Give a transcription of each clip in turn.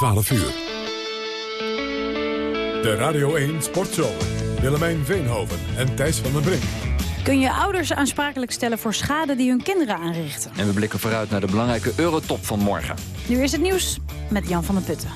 12 uur. De Radio 1 Sportshow. Willemijn Veenhoven en Thijs van den Brink. Kun je ouders aansprakelijk stellen voor schade die hun kinderen aanrichten? En we blikken vooruit naar de belangrijke eurotop van morgen. Nu is het nieuws met Jan van der Putten.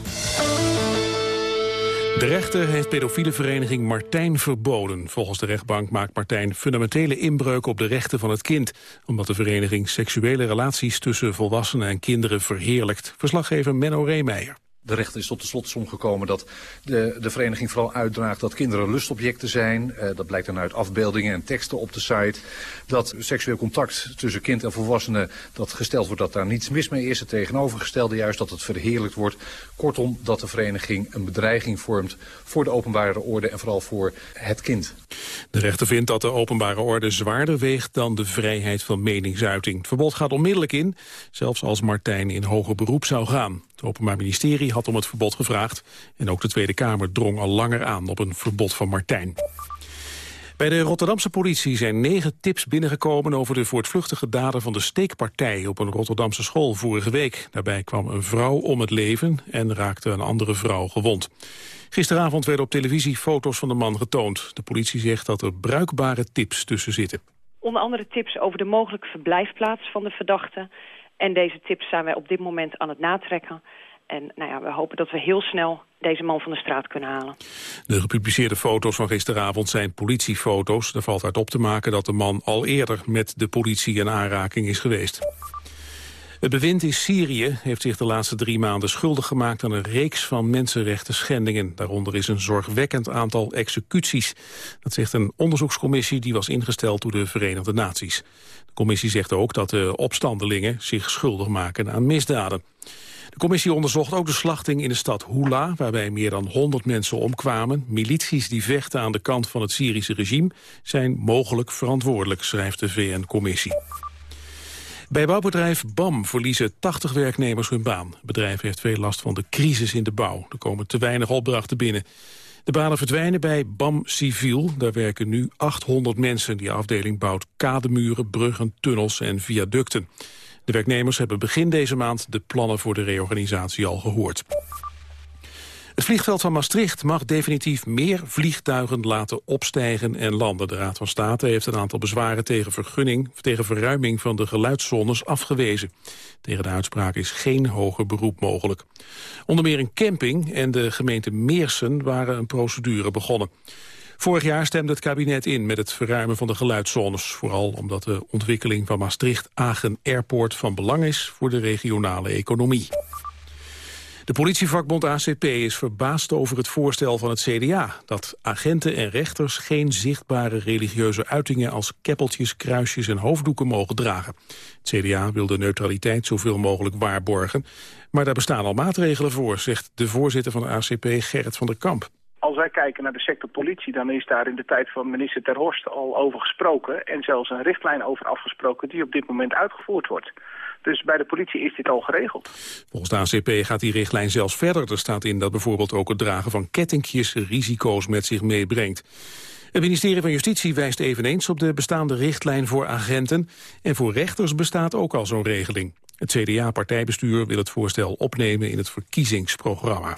De rechter heeft pedofiele vereniging Martijn verboden. Volgens de rechtbank maakt Martijn fundamentele inbreuk op de rechten van het kind... omdat de vereniging seksuele relaties tussen volwassenen en kinderen verheerlijkt. Verslaggever Menno Reemeijer. De rechter is tot de slotsom gekomen dat de, de vereniging vooral uitdraagt dat kinderen lustobjecten zijn. Uh, dat blijkt dan uit afbeeldingen en teksten op de site. Dat seksueel contact tussen kind en volwassenen, dat gesteld wordt dat daar niets mis mee is. Het tegenovergestelde juist dat het verheerlijkt wordt. Kortom, dat de vereniging een bedreiging vormt voor de openbare orde en vooral voor het kind. De rechter vindt dat de openbare orde zwaarder weegt dan de vrijheid van meningsuiting. Het verbod gaat onmiddellijk in, zelfs als Martijn in hoger beroep zou gaan. Het Openbaar Ministerie had om het verbod gevraagd. En ook de Tweede Kamer drong al langer aan op een verbod van Martijn. Bij de Rotterdamse politie zijn negen tips binnengekomen over de voortvluchtige dader van de steekpartij op een Rotterdamse school vorige week. Daarbij kwam een vrouw om het leven en raakte een andere vrouw gewond. Gisteravond werden op televisie foto's van de man getoond. De politie zegt dat er bruikbare tips tussen zitten. Onder andere tips over de mogelijke verblijfplaats van de verdachte. En deze tips zijn wij op dit moment aan het natrekken. En nou ja, we hopen dat we heel snel deze man van de straat kunnen halen. De gepubliceerde foto's van gisteravond zijn politiefoto's. Er valt uit op te maken dat de man al eerder met de politie in aanraking is geweest. Het bewind in Syrië heeft zich de laatste drie maanden schuldig gemaakt aan een reeks van mensenrechten schendingen. Daaronder is een zorgwekkend aantal executies. Dat zegt een onderzoekscommissie die was ingesteld door de Verenigde Naties. De commissie zegt ook dat de opstandelingen zich schuldig maken aan misdaden. De commissie onderzocht ook de slachting in de stad Hula... waarbij meer dan 100 mensen omkwamen. Milities die vechten aan de kant van het Syrische regime... zijn mogelijk verantwoordelijk, schrijft de VN-commissie. Bij bouwbedrijf BAM verliezen 80 werknemers hun baan. Het bedrijf heeft veel last van de crisis in de bouw. Er komen te weinig opdrachten binnen. De banen verdwijnen bij BAM Civiel. Daar werken nu 800 mensen. Die afdeling bouwt kademuren, bruggen, tunnels en viaducten. De werknemers hebben begin deze maand de plannen voor de reorganisatie al gehoord. Het vliegveld van Maastricht mag definitief meer vliegtuigen laten opstijgen en landen. De Raad van State heeft een aantal bezwaren tegen vergunning, tegen verruiming van de geluidszones afgewezen. Tegen de uitspraak is geen hoger beroep mogelijk. Onder meer een camping en de gemeente Meersen waren een procedure begonnen. Vorig jaar stemde het kabinet in met het verruimen van de geluidszones. Vooral omdat de ontwikkeling van Maastricht-Agen Airport van belang is voor de regionale economie. De politievakbond ACP is verbaasd over het voorstel van het CDA... dat agenten en rechters geen zichtbare religieuze uitingen... als keppeltjes, kruisjes en hoofddoeken mogen dragen. Het CDA wil de neutraliteit zoveel mogelijk waarborgen. Maar daar bestaan al maatregelen voor, zegt de voorzitter van de ACP Gerrit van der Kamp. Als wij kijken naar de sector politie, dan is daar in de tijd van minister Ter Horst al over gesproken... en zelfs een richtlijn over afgesproken die op dit moment uitgevoerd wordt. Dus bij de politie is dit al geregeld. Volgens de ACP gaat die richtlijn zelfs verder. Er staat in dat bijvoorbeeld ook het dragen van kettingjes risico's met zich meebrengt. Het ministerie van Justitie wijst eveneens op de bestaande richtlijn voor agenten. En voor rechters bestaat ook al zo'n regeling. Het CDA-partijbestuur wil het voorstel opnemen in het verkiezingsprogramma.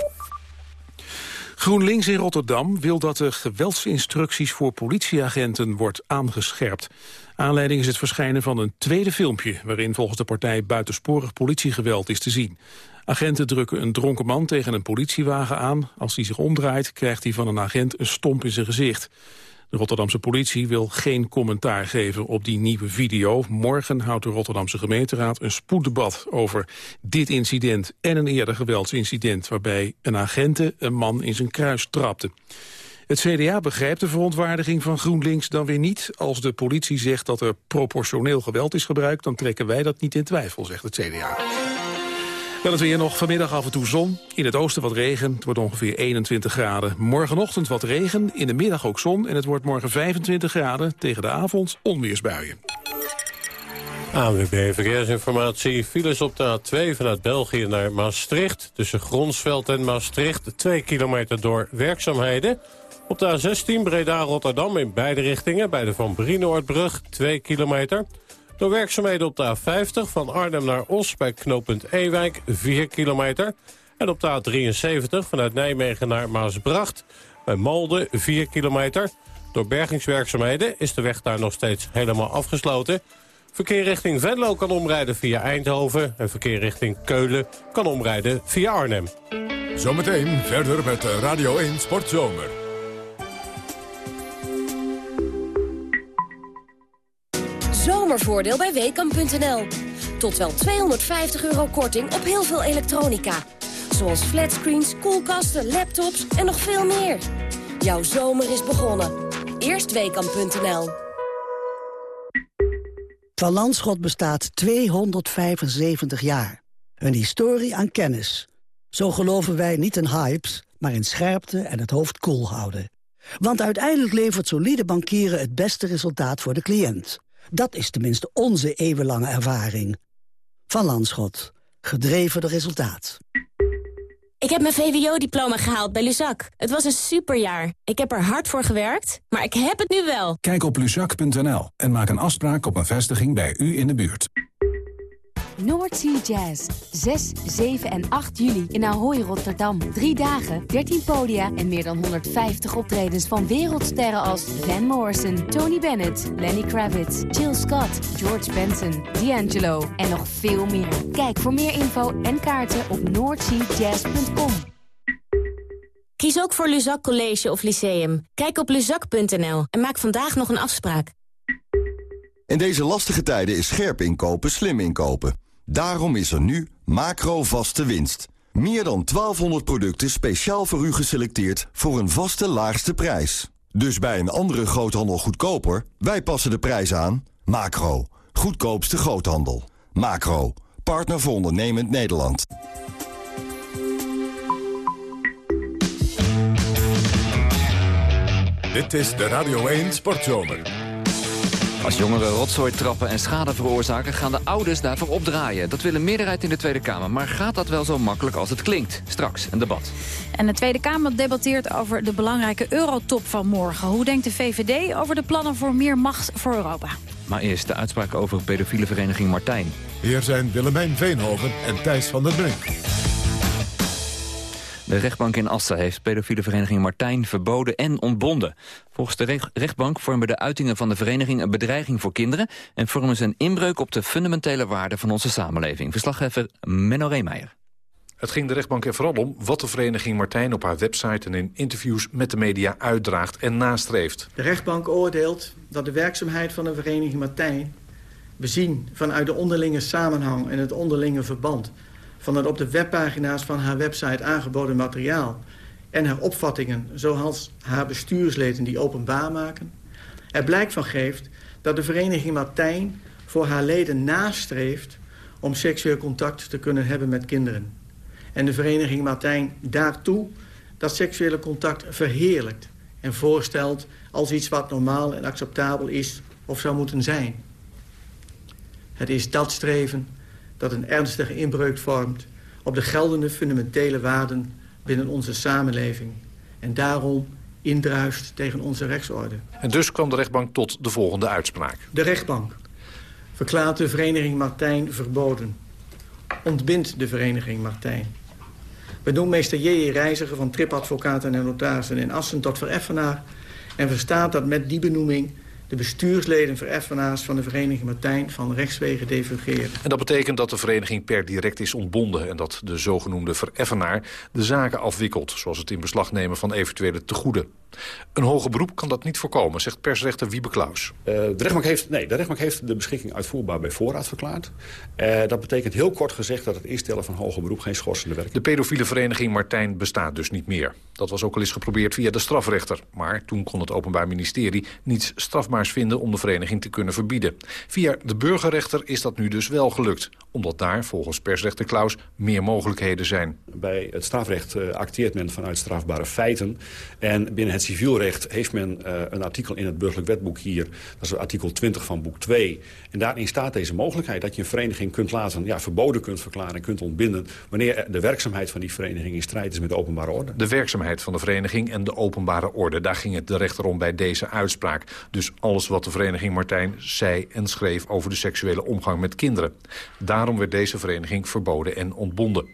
GroenLinks in Rotterdam wil dat de geweldsinstructies voor politieagenten wordt aangescherpt. Aanleiding is het verschijnen van een tweede filmpje... waarin volgens de partij buitensporig politiegeweld is te zien. Agenten drukken een dronken man tegen een politiewagen aan. Als hij zich omdraait, krijgt hij van een agent een stomp in zijn gezicht. De Rotterdamse politie wil geen commentaar geven op die nieuwe video. Morgen houdt de Rotterdamse gemeenteraad een spoeddebat over dit incident en een eerder geweldsincident waarbij een agente een man in zijn kruis trapte. Het CDA begrijpt de verontwaardiging van GroenLinks dan weer niet. Als de politie zegt dat er proportioneel geweld is gebruikt... dan trekken wij dat niet in twijfel, zegt het CDA. Dan het weer nog vanmiddag af en toe zon. In het oosten wat regen. Het wordt ongeveer 21 graden. Morgenochtend wat regen. In de middag ook zon. En het wordt morgen 25 graden. Tegen de avond onweersbuien. ANWB Verkeersinformatie. Files op de A2 vanuit België naar Maastricht. Tussen Gronsveld en Maastricht. 2 kilometer door werkzaamheden. Op de A16 Breda-Rotterdam in beide richtingen... bij de Van Brienoordbrug 2 kilometer. Door werkzaamheden op de A50 van Arnhem naar Os bij knooppunt Ewijk 4 kilometer. En op de A73 vanuit Nijmegen naar Maasbracht. Bij Malden 4 kilometer. Door bergingswerkzaamheden is de weg daar nog steeds helemaal afgesloten. Verkeer richting Venlo kan omrijden via Eindhoven. En verkeer richting Keulen kan omrijden via Arnhem. Zometeen verder met Radio 1 Sportzomer. Zomervoordeel bij Weekamp.nl. Tot wel 250 euro korting op heel veel elektronica. Zoals flatscreens, koelkasten, laptops en nog veel meer. Jouw zomer is begonnen. Eerst Weekamp.nl. Van Landschot bestaat 275 jaar. Een historie aan kennis. Zo geloven wij niet in hypes, maar in scherpte en het hoofd koel houden. Want uiteindelijk levert solide bankieren het beste resultaat voor de cliënt. Dat is tenminste onze eeuwenlange ervaring. Van Landschot. Gedreven door resultaat. Ik heb mijn VWO-diploma gehaald bij Luzak. Het was een superjaar. Ik heb er hard voor gewerkt, maar ik heb het nu wel. Kijk op luzak.nl en maak een afspraak op een vestiging bij u in de buurt. Noordsea Jazz. 6, 7 en 8 juli in Ahoy, Rotterdam. Drie dagen, 13 podia en meer dan 150 optredens van wereldsterren als Van Morrison, Tony Bennett, Lenny Kravitz, Jill Scott, George Benson, D'Angelo en nog veel meer. Kijk voor meer info en kaarten op noordseajazz.com. Kies ook voor Luzak College of Lyceum. Kijk op luzak.nl en maak vandaag nog een afspraak. In deze lastige tijden is scherp inkopen slim inkopen. Daarom is er nu macro vaste winst. Meer dan 1200 producten speciaal voor u geselecteerd voor een vaste laagste prijs. Dus bij een andere groothandel goedkoper, wij passen de prijs aan. Macro, goedkoopste groothandel. Macro, partner voor ondernemend Nederland. Dit is de Radio 1 Sportzomer. Als jongeren rotzooi trappen en schade veroorzaken... gaan de ouders daarvoor opdraaien. Dat wil een meerderheid in de Tweede Kamer. Maar gaat dat wel zo makkelijk als het klinkt? Straks een debat. En de Tweede Kamer debatteert over de belangrijke eurotop van morgen. Hoe denkt de VVD over de plannen voor meer macht voor Europa? Maar eerst de uitspraak over pedofiele vereniging Martijn. Hier zijn Willemijn Veenhoven en Thijs van der Brink. De rechtbank in Assen heeft pedofiele vereniging Martijn verboden en ontbonden. Volgens de rechtbank vormen de uitingen van de vereniging een bedreiging voor kinderen... en vormen ze een inbreuk op de fundamentele waarden van onze samenleving. Verslaggever Menno Reemeijer. Het ging de rechtbank er vooral om wat de vereniging Martijn op haar website en in interviews met de media uitdraagt en nastreeft. De rechtbank oordeelt dat de werkzaamheid van de vereniging Martijn, bezien vanuit de onderlinge samenhang en het onderlinge verband van het op de webpagina's van haar website aangeboden materiaal... en haar opvattingen, zoals haar bestuursleden die openbaar maken... er blijk van geeft dat de vereniging Martijn voor haar leden nastreeft... om seksueel contact te kunnen hebben met kinderen. En de vereniging Martijn daartoe dat seksuele contact verheerlijkt... en voorstelt als iets wat normaal en acceptabel is of zou moeten zijn. Het is dat streven dat een ernstige inbreuk vormt op de geldende fundamentele waarden binnen onze samenleving. En daarom indruist tegen onze rechtsorde. En dus kwam de rechtbank tot de volgende uitspraak. De rechtbank verklaart de vereniging Martijn verboden. Ontbindt de vereniging Martijn. Benoemt meester J.J. Reiziger van tripadvocaten en notarissen in Assen tot vereffenaar... en verstaat dat met die benoeming de bestuursleden vereffenaars van de vereniging Martijn van rechtswegen defugeren. En dat betekent dat de vereniging per direct is ontbonden... en dat de zogenoemde vereffenaar de zaken afwikkelt... zoals het in beslag nemen van eventuele tegoeden. Een hoger beroep kan dat niet voorkomen, zegt persrechter Wiebe Klaus. Uh, de, rechtbank heeft, nee, de rechtbank heeft de beschikking uitvoerbaar bij voorraad verklaard. Uh, dat betekent heel kort gezegd dat het instellen van hoger beroep geen schorsende werking De pedofiele vereniging Martijn bestaat dus niet meer. Dat was ook al eens geprobeerd via de strafrechter. Maar toen kon het Openbaar Ministerie niets strafbaars vinden om de vereniging te kunnen verbieden. Via de burgerrechter is dat nu dus wel gelukt. Omdat daar, volgens persrechter Klaus, meer mogelijkheden zijn. Bij het strafrecht uh, acteert men vanuit strafbare feiten. En binnen het civielrecht heeft men uh, een artikel in het burgerlijk wetboek hier. Dat is artikel 20 van boek 2. En daarin staat deze mogelijkheid dat je een vereniging kunt laten... Ja, verboden kunt verklaren en kunt ontbinden... wanneer de werkzaamheid van die vereniging in strijd is met de openbare orde. De werkzaamheid van de vereniging en de openbare orde. Daar ging het de rechter om bij deze uitspraak. Dus alles wat de vereniging Martijn zei en schreef over de seksuele omgang met kinderen. Daarom werd deze vereniging verboden en ontbonden.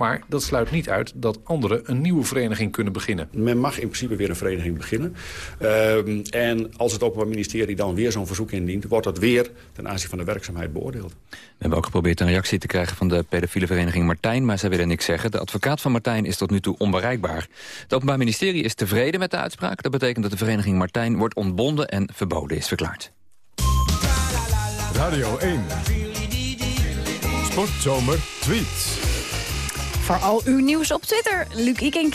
Maar dat sluit niet uit dat anderen een nieuwe vereniging kunnen beginnen. Men mag in principe weer een vereniging beginnen. Ehm, en als het Openbaar Ministerie dan weer zo'n verzoek indient... wordt dat weer ten aanzien van de werkzaamheid beoordeeld. We hebben ook geprobeerd een reactie te krijgen van de pedofiele vereniging Martijn... maar zij willen niks zeggen. De advocaat van Martijn is tot nu toe onbereikbaar. Het Openbaar Ministerie is tevreden met de uitspraak. Dat betekent dat de vereniging Martijn wordt ontbonden en verboden is verklaard. Radio 1. Sportzomer tweets. Voor al uw nieuws op Twitter, Luc Ikink.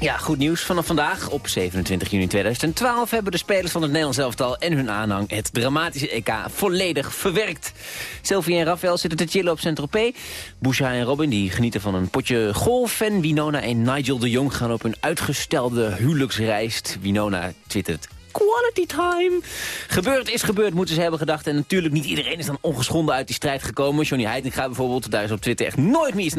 Ja, goed nieuws. Vanaf vandaag, op 27 juni 2012... hebben de spelers van het Nederlands elftal en hun aanhang... het dramatische EK volledig verwerkt. Sylvie en Rafael zitten te chillen op Saint-Tropez. Boucha en Robin die genieten van een potje golf. En Winona en Nigel de Jong gaan op hun uitgestelde huwelijksreis. Winona twittert quality time. Gebeurd is gebeurd, moeten ze hebben gedacht. En natuurlijk niet iedereen is dan ongeschonden uit die strijd gekomen. Johnny Heitinga bijvoorbeeld, daar is op Twitter echt nooit meer iets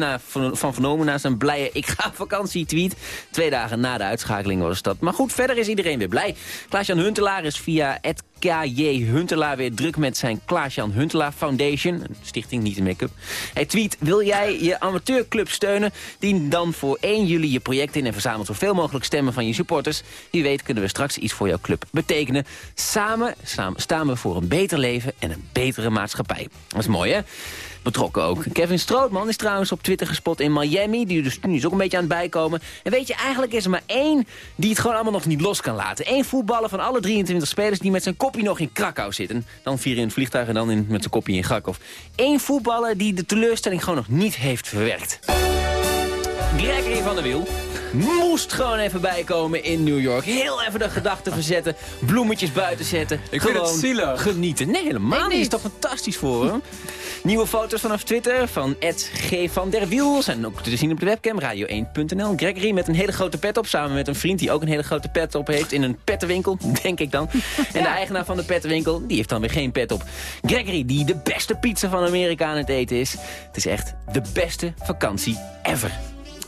van, vernomen... na zijn blije ik ga vakantie tweet. Twee dagen na de uitschakeling was dat. Maar goed, verder is iedereen weer blij. Klaas-Jan Huntelaar is via KJ Huntelaar weer druk met zijn Klaas-Jan Huntelaar Foundation. Een stichting, niet de make-up. Hij tweet, wil jij je amateurclub steunen? Dien dan voor 1 juli je project in en verzamel zoveel mogelijk stemmen van je supporters. Wie weet kunnen we straks iets voor jouw club betekenen. Samen, samen staan we voor een beter leven en een betere maatschappij. Dat is mooi, hè? Betrokken ook. Kevin Strootman is trouwens op Twitter gespot in Miami. Die dus nu is ook een beetje aan het bijkomen. En weet je, eigenlijk is er maar één die het gewoon allemaal nog niet los kan laten. Eén voetballer van alle 23 spelers die met zijn kopje nog in Krakau zitten. Dan vier in het vliegtuig en dan in, met zijn kopje in Grakov. Eén voetballer die de teleurstelling gewoon nog niet heeft verwerkt. Gregory van der Wiel moest gewoon even bijkomen in New York. Heel even de gedachten verzetten, bloemetjes buiten zetten. Ik gewoon vind het zielig. genieten. Nee, helemaal niet. is toch fantastisch voor hem? Nieuwe foto's vanaf Twitter van Ed G. van der Wiel zijn ook te zien op de webcam radio1.nl. Gregory met een hele grote pet op, samen met een vriend die ook een hele grote pet op heeft in een pettenwinkel, denk ik dan. En de eigenaar van de pettenwinkel, die heeft dan weer geen pet op. Gregory, die de beste pizza van Amerika aan het eten is. Het is echt de beste vakantie ever.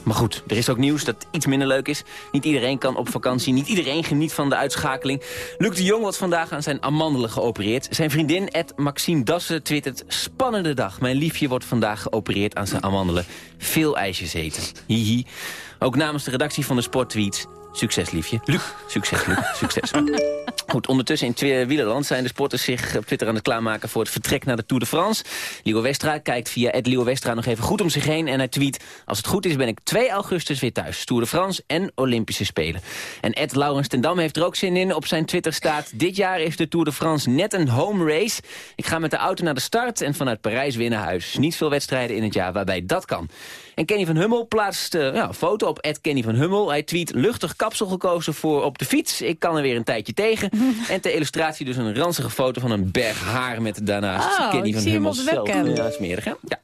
Maar goed, er is ook nieuws dat iets minder leuk is. Niet iedereen kan op vakantie, niet iedereen geniet van de uitschakeling. Luc de Jong wordt vandaag aan zijn amandelen geopereerd. Zijn vriendin, Ed Maxime Dassen, twittert... Spannende dag, mijn liefje wordt vandaag geopereerd aan zijn amandelen. Veel ijsjes eten. Hihi. Ook namens de redactie van de Sporttweets... Succes, liefje. Luc. Succes, Luc. Succes. Goed, ondertussen in twee wielerland zijn de sporters zich op Twitter aan het klaarmaken voor het vertrek naar de Tour de France. Leo Westra kijkt via Ed Leo Westra nog even goed om zich heen en hij tweet... Als het goed is ben ik 2 augustus weer thuis. Tour de France en Olympische Spelen. En Ed Laurens ten Dam heeft er ook zin in. Op zijn Twitter staat... Dit jaar is de Tour de France net een home race. Ik ga met de auto naar de start en vanuit Parijs weer naar huis. Niet veel wedstrijden in het jaar waarbij dat kan. En Kenny van Hummel plaatst uh, ja, een foto op Kenny van Hummel. Hij tweet luchtig kapsel gekozen voor op de fiets. Ik kan er weer een tijdje tegen. en ter illustratie dus een ranzige foto van een berg haar met daarnaast oh, Kenny van Hummel zelf. Ja, smerig hè? Ja.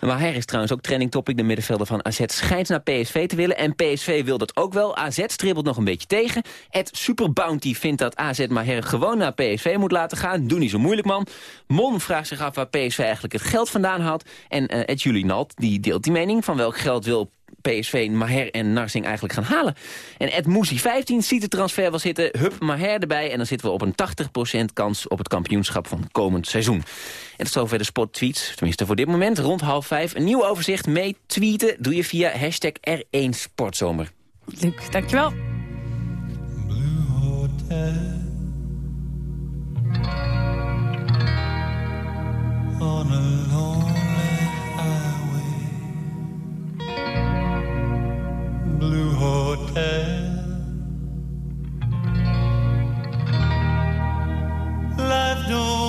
Maar hij is trouwens ook trending topic. De middenvelder van AZ schijnt naar PSV te willen. En PSV wil dat ook wel. AZ stribbelt nog een beetje tegen. Ed Superbounty vindt dat AZ maar her gewoon naar PSV moet laten gaan. Doe niet zo moeilijk, man. Mon vraagt zich af waar PSV eigenlijk het geld vandaan haalt. En uh, Ed Julinalt die deelt die mening. Van welk geld wil PSV Maher en Narsing eigenlijk gaan halen. En Ed Moesie 15 ziet de transfer wel zitten. Hup, Maher erbij. En dan zitten we op een 80% kans op het kampioenschap van komend seizoen. En tot zover de sporttweets. Tenminste voor dit moment. Rond half vijf. Een nieuw overzicht mee tweeten doe je via hashtag R1 Sportzomer. Luc, dankjewel. On a lonely Blue Hotel. Life don't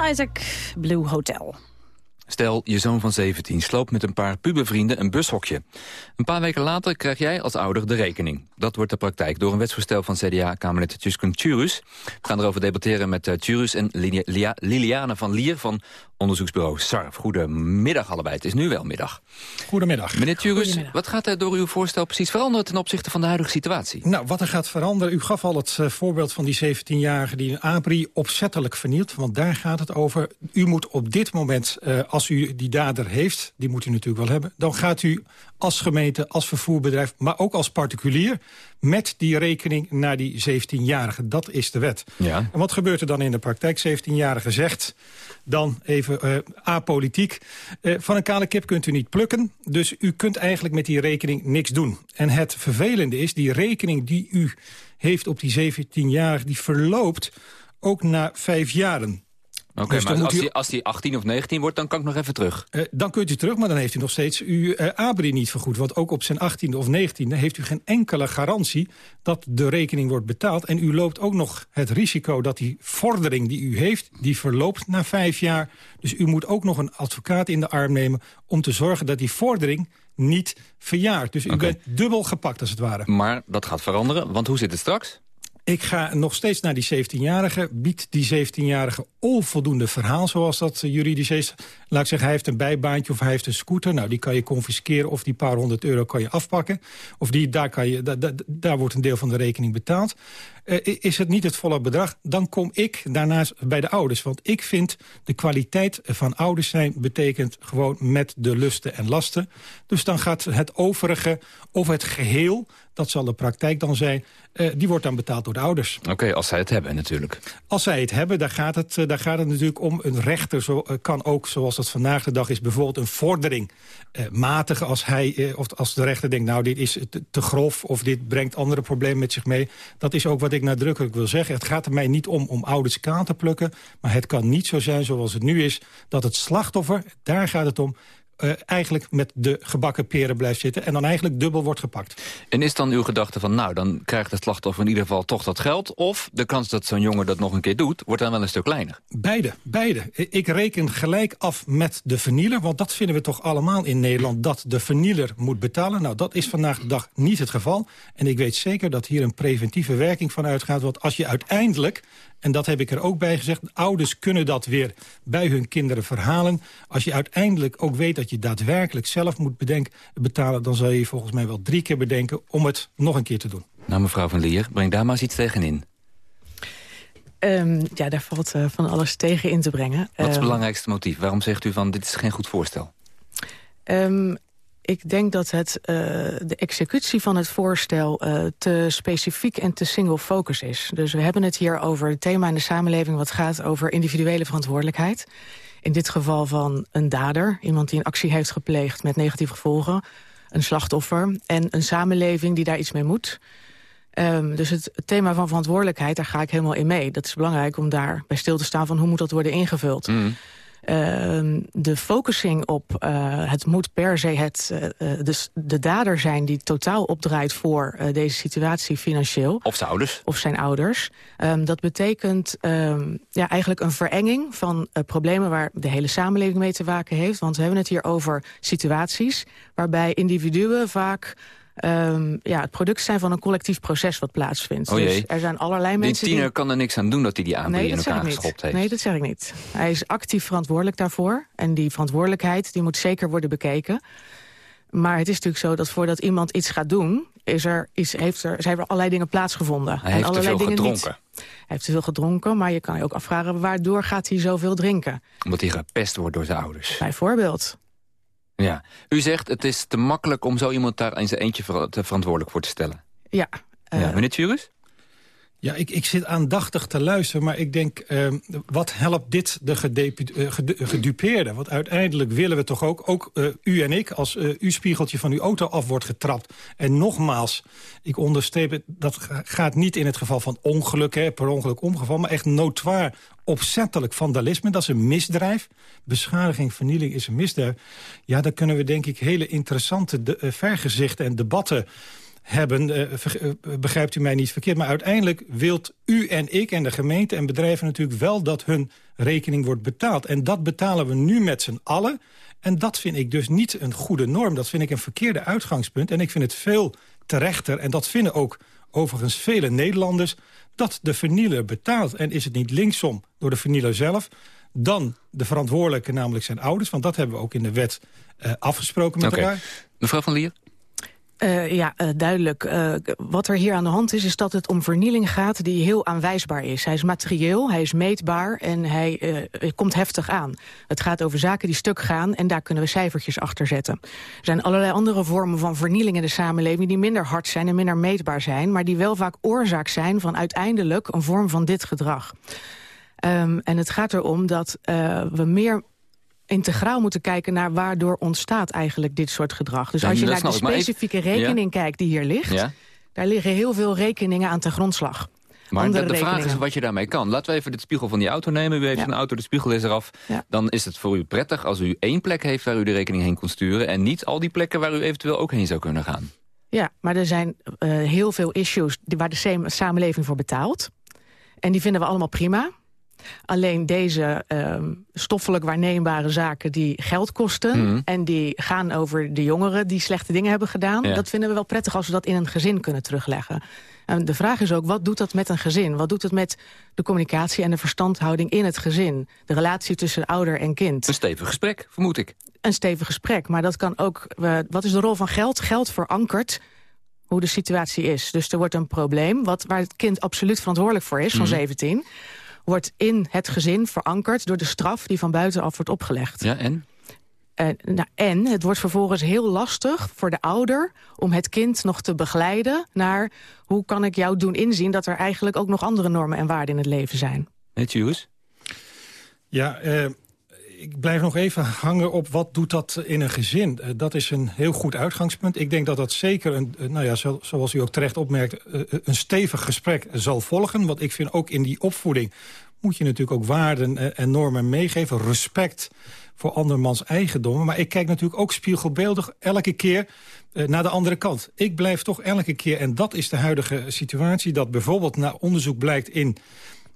Isaac, Blue Hotel. Stel, je zoon van 17 sloopt met een paar pubervrienden een bushokje. Een paar weken later krijg jij als ouder de rekening. Dat wordt de praktijk door een wetsvoorstel van CDA-Kamerlid Tjuskun Tjurus. We gaan erover debatteren met uh, Tjurus en Lilia- Lia- Liliane van Lier van onderzoeksbureau SARF. Goedemiddag allebei, het is nu wel middag. Goedemiddag. Meneer Tjurus, wat gaat er door uw voorstel precies veranderen... ten opzichte van de huidige situatie? Nou, wat er gaat veranderen, u gaf al het eh, voorbeeld van die 17-jarige die een abri opzettelijk vernielt. Want daar gaat het over. U moet op dit moment, eh, als u die dader heeft, die moet u natuurlijk wel hebben... dan gaat u als gemeente, als vervoerbedrijf, maar ook als particulier... met die rekening naar die 17-jarige. Dat is de wet. Ja. En wat gebeurt er dan in de praktijk? 17-jarige zegt dan even eh, apolitiek. eh, van een kale kip kunt u niet plukken. Dus u kunt eigenlijk met die rekening niks doen. En het vervelende is, die rekening die u heeft op die 17-jarige... die verloopt ook na vijf jaren. Dus maar als u- die, als die 18 of 19 wordt, dan kan ik nog even terug. Eh, dan kunt u terug, maar dan heeft u nog steeds uw eh, ABRI niet vergoed. Want ook op zijn 18e of 19e heeft u geen enkele garantie... dat de rekening wordt betaald. En u loopt ook nog het risico dat die vordering die u heeft... die verloopt na vijf jaar. Dus u moet ook nog een advocaat in de arm nemen... om te zorgen dat die vordering niet verjaart. Dus u bent dubbel gepakt, als het ware. Maar dat gaat veranderen, want hoe zit het straks? Ik ga nog steeds naar die 17-jarige. Biedt die 17-jarige onvoldoende verhaal, zoals dat eh, juridisch is. Laat ik zeggen, hij heeft een bijbaantje of hij heeft een scooter. Nou, die kan je confisceren of die paar honderd euro kan je afpakken. Of die, daar, kan je, da- da- daar wordt een deel van de rekening betaald. Eh, is het niet het volle bedrag, dan kom ik daarnaast bij de ouders. Want ik vind de kwaliteit van ouders zijn betekent gewoon met de lusten en lasten. Dus dan gaat het overige of het geheel, dat zal de praktijk dan zijn... eh, die wordt dan betaald door de ouders. Oké, als zij het hebben natuurlijk. Als zij het hebben, daar gaat het, eh, daar gaat het natuurlijk om. Een rechter zo, kan ook, zoals dat vandaag de dag is... bijvoorbeeld een vordering eh, matigen als, hij, of als de rechter denkt... nou, dit is te, te grof of dit brengt andere problemen met zich mee. Dat is ook wat ik nadrukkelijk wil zeggen. Het gaat er mij niet om om ouders kaan te plukken... maar het kan niet zo zijn zoals het nu is... dat het slachtoffer, daar gaat het om... eh, eigenlijk met de gebakken peren blijft zitten... en dan eigenlijk dubbel wordt gepakt. En is dan uw gedachte van, nou, dan krijgt het slachtoffer in ieder geval toch dat geld... of de kans dat zo'n jongen dat nog een keer doet, wordt dan wel een stuk kleiner? Beide, beide. Ik reken gelijk af met de vernieler, want dat vinden we toch allemaal in Nederland... dat de vernieler moet betalen. Nou, dat is vandaag de dag niet het geval. En ik weet zeker dat hier een preventieve werking van uitgaat. Want als je uiteindelijk, en dat heb ik er ook bij gezegd... ouders kunnen dat weer bij hun kinderen verhalen. Als je uiteindelijk ook weet dat je daadwerkelijk zelf moet bedenken, betalen... dan zal je volgens mij wel drie keer bedenken om het nog een keer te doen. Nou, mevrouw van Lier, breng daar maar eens iets tegenin. Ehm, ja, daar valt eh, van alles tegen in te brengen. Wat is het Ehm, belangrijkste motief? Waarom zegt u van, dit is geen goed voorstel? ehm, Ik denk dat het, uh, de executie van het voorstel uh, te specifiek en te single focus is. Dus we hebben het hier over het thema in de samenleving... wat gaat over individuele verantwoordelijkheid. In dit geval van een dader, iemand die een actie heeft gepleegd... met negatieve gevolgen, een slachtoffer... en een samenleving die daar iets mee moet... Um, dus het, het, thema van verantwoordelijkheid, daar ga ik helemaal in mee. Dat is belangrijk om daar bij stil te staan van hoe moet dat worden ingevuld. Mm. Uh, de focusing op uh, het moet per se het, uh, dus de dader zijn die totaal opdraait voor deze situatie financieel. Of zijn ouders. Of zijn ouders. Um, dat betekent um, ja, eigenlijk een verenging van problemen waar de hele samenleving mee te maken heeft. Want we hebben het hier over situaties waarbij individuen vaak um, ja, het product zijn van een collectief proces wat plaatsvindt. Oh dus er zijn allerlei mensen die... tiener kan er niks aan doen dat hij die aanbieden nee, in elkaar geschopt heeft. Nee, dat zeg ik niet. Hij is actief verantwoordelijk daarvoor. En die verantwoordelijkheid die moet zeker worden bekeken. Maar het is natuurlijk zo dat voordat iemand iets gaat doen... Is er, is, heeft er, zijn er allerlei dingen plaatsgevonden. Hij en heeft allerlei te veel dingen gedronken. Niet. Hij heeft te veel gedronken, maar je kan je ook afvragen... waardoor gaat hij zoveel drinken? Omdat hij gepest wordt door zijn ouders. Bijvoorbeeld. Ja. U zegt het is te makkelijk om zo iemand daar in zijn eentje ver te verantwoordelijk voor te stellen. Ja. Uh, ja meneer Tjurus? Ja, ik, ik zit aandachtig te luisteren, maar ik denk... Uh, wat helpt dit de uh, gedupeerde? Want uiteindelijk willen we toch ook, ook uh, u en ik... als uw spiegeltje van uw auto af wordt getrapt. En nogmaals, ik onderstreep het, dat gaat niet in het geval van ongeluk... Hè, per ongeluk omgevallen, maar echt notoir opzettelijk vandalisme. Dat is een misdrijf. Beschadiging, vernieling is een misdrijf. Ja, daar kunnen we denk ik hele interessante vergezichten en debatten hebben, uh, begrijpt u mij niet verkeerd... maar uiteindelijk wilt u en ik en de gemeente en bedrijven natuurlijk wel... dat hun rekening wordt betaald. En dat betalen we nu met z'n allen. En dat vind ik dus niet een goede norm. Dat vind ik een verkeerde uitgangspunt. En ik vind het veel terechter, en dat vinden ook overigens vele Nederlanders... dat de vernieler betaalt. En is het niet linksom door de vernieler zelf... dan de verantwoordelijke, namelijk zijn ouders... want dat hebben we ook in de wet uh, afgesproken met okay. elkaar. Mevrouw van Lier? Uh, ja, uh, duidelijk. Uh, wat er hier aan de hand is, is dat het om vernieling gaat die heel aanwijsbaar is. Hij is materieel, hij is meetbaar en hij komt heftig aan. Het gaat over zaken die stuk gaan en daar kunnen we cijfertjes achter zetten. Er zijn allerlei andere vormen van vernieling in de samenleving... die minder hard zijn en minder meetbaar zijn... maar die wel vaak oorzaak zijn van uiteindelijk een vorm van dit gedrag. Um, en het gaat erom dat we meer integraal moeten kijken naar waardoor ontstaat eigenlijk dit soort gedrag. Dus Ja, als je naar de ik, specifieke rekening kijkt die hier ligt... Ja. daar liggen heel veel rekeningen aan ten grondslag. Maar de, vraag is wat je daarmee kan. Laten we even de spiegel van die auto nemen. U heeft Ja. een auto, de spiegel is eraf. Ja. Dan is het voor u prettig als u één plek heeft waar u de rekening heen kon sturen... en niet al die plekken waar u eventueel ook heen zou kunnen gaan. Ja, maar er zijn eh, heel veel issues waar de sam- samenleving voor betaalt. En die vinden we allemaal prima. Alleen deze ehm, stoffelijk waarneembare zaken die geld kosten... Mhm. en die gaan over de jongeren die slechte dingen hebben gedaan... Ja. dat vinden we wel prettig als we dat in een gezin kunnen terugleggen. En de vraag is ook, wat doet dat met een gezin? Wat doet het met de communicatie en de verstandhouding in het gezin? De relatie tussen ouder en kind? Een stevig gesprek, vermoed ik. een stevig gesprek. Maar dat kan ook. eh, wat is de rol van geld? Geld verankert hoe de situatie is. Dus er wordt een probleem, wat, waar het kind absoluut verantwoordelijk voor is, van Mhm. 17... wordt in het gezin verankerd door de straf die van buitenaf wordt opgelegd. Ja, en? En, nou, en het wordt vervolgens heel lastig voor de ouder om het kind nog te begeleiden naar hoe kan ik jou doen inzien dat er eigenlijk ook nog andere normen en waarden in het leven zijn. Het Jules? Ja, eh, ik blijf nog even hangen op wat doet dat in een gezin. Eh, dat is een heel goed uitgangspunt. Ik denk dat dat zeker, een, eh, nou ja, zo- zoals u ook terecht opmerkt... eh, een stevig gesprek zal volgen. Want ik vind ook in die opvoeding moet je natuurlijk ook waarden en normen meegeven. Respect voor andermans eigendommen. Maar ik kijk natuurlijk ook spiegelbeeldig elke keer naar de andere kant. Ik blijf toch elke keer, en dat is de huidige situatie... dat bijvoorbeeld na onderzoek blijkt in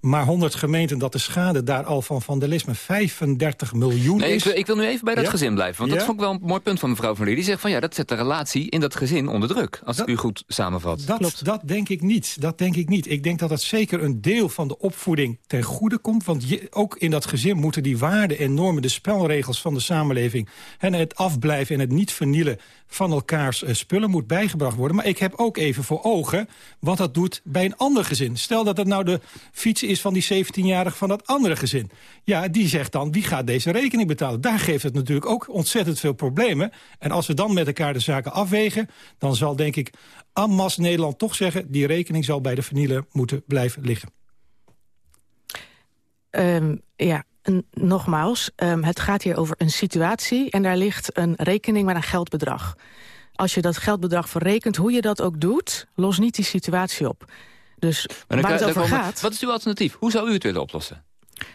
maar 100 gemeenten... dat de schade daar al van vandalisme 35 miljoen Nee, ik, is. wil- ik wil nu even bij dat Ja? gezin blijven. Want dat vond ik wel een mooi punt van mevrouw Van Leer. Die zegt van ja, dat zet de relatie in dat gezin onder druk. Als ik u goed samenvat. Dat, dat denk ik niet. Dat denk ik niet. Ik denk dat dat zeker een deel van de opvoeding ten goede komt. Want je, ook in dat gezin moeten die waarden en normen... de spelregels van de samenleving... en het afblijven en het niet vernielen van elkaars eh, spullen moet bijgebracht worden. Maar ik heb ook even voor ogen wat dat doet bij een ander gezin. Stel dat het nou de fiets is is van die 17-jarige van dat andere gezin. Ja, die zegt dan, wie gaat deze rekening betalen? Daar geeft het natuurlijk ook ontzettend veel problemen. En als we dan met elkaar de zaken afwegen... dan zal, denk ik, Ammas Nederland toch zeggen... die rekening zal bij de vernielen moeten blijven liggen. Ehm, ja, nogmaals, ehm, het gaat hier over een situatie... en daar ligt een rekening met een geldbedrag. Als je dat geldbedrag verrekent, hoe je dat ook doet... los niet die situatie op. Dus Maar waar het over gaat... Wat is uw alternatief? Hoe zou u het willen oplossen?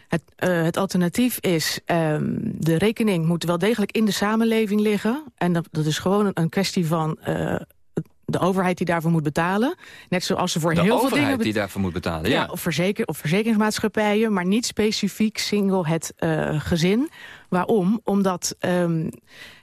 Het, eh, het alternatief is, ehm, de rekening moet wel degelijk in de samenleving liggen. En dat, dat is gewoon een, kwestie van eh, de overheid die daarvoor moet betalen. Net zoals ze voor De heel veel overheid dingen... die daarvoor moet betalen, ja, ja. Of, verzeker, of verzekeringsmaatschappijen, maar niet specifiek single het eh, gezin. Waarom? Omdat ehm,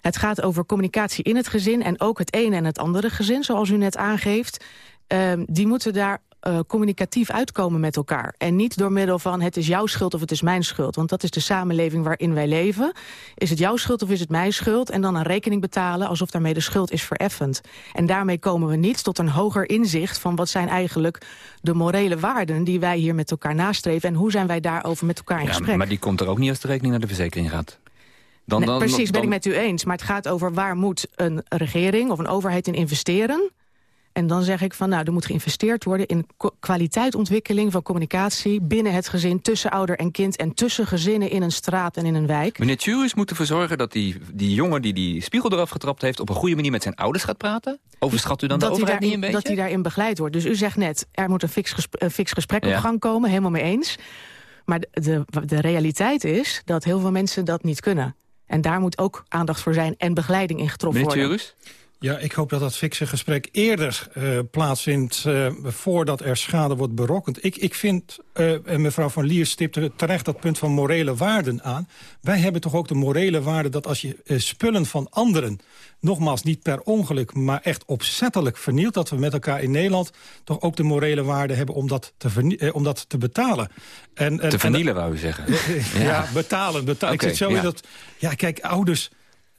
het gaat over communicatie in het gezin... en ook het ene en het andere gezin, zoals u net aangeeft. Ehm, die moeten daar eh, communicatief uitkomen met elkaar. En niet door middel van het is jouw schuld of het is mijn schuld. Want dat is de samenleving waarin wij leven. Is het jouw schuld of is het mijn schuld? En dan een rekening betalen alsof daarmee de schuld is vereffend. En daarmee komen we niet tot een hoger inzicht... van wat zijn eigenlijk de morele waarden die wij hier met elkaar nastreven... en hoe zijn wij daarover met elkaar in Ja, gesprek. maar die komt er ook niet als de rekening naar de verzekering gaat. Dan, Nee, dan, precies, ben ik met u eens. Maar het gaat over waar moet een regering of een overheid in investeren... En dan zeg ik van, nou, er moet geïnvesteerd worden... in kwaliteitsontwikkeling van communicatie binnen het gezin... tussen ouder en kind en tussen gezinnen in een straat en in een wijk. Meneer Tjurus moet ervoor zorgen dat die, die jongen die die spiegel eraf getrapt heeft... op een goede manier met zijn ouders gaat praten? Overschat u dan de hij overheid niet een daarin- beetje? Dat hij daarin begeleid wordt. Dus u zegt net, er moet een fix, gesprek, een fix gesprek Ja. op gang komen. Helemaal mee eens. Maar de, de, de realiteit is dat heel veel mensen dat niet kunnen. En daar moet ook aandacht voor zijn en begeleiding in getroffen Meneer worden. Tjurus? Ja, ik hoop dat dat fikse gesprek eerder eh, plaatsvindt... eh, voordat er schade wordt berokkend. Ik, ik vind, en mevrouw Van Lier stipte terecht dat punt van morele waarden aan. Wij hebben toch ook de morele waarde dat als je spullen van anderen... nogmaals niet per ongeluk, maar echt opzettelijk vernielt... dat we met elkaar in Nederland toch ook de morele waarde hebben om dat te, om dat te betalen. En, en, Te vernielen, wou u zeggen. ja, ja betalen. betalen. Ik zit zo ja. in dat... Ja, kijk, ouders...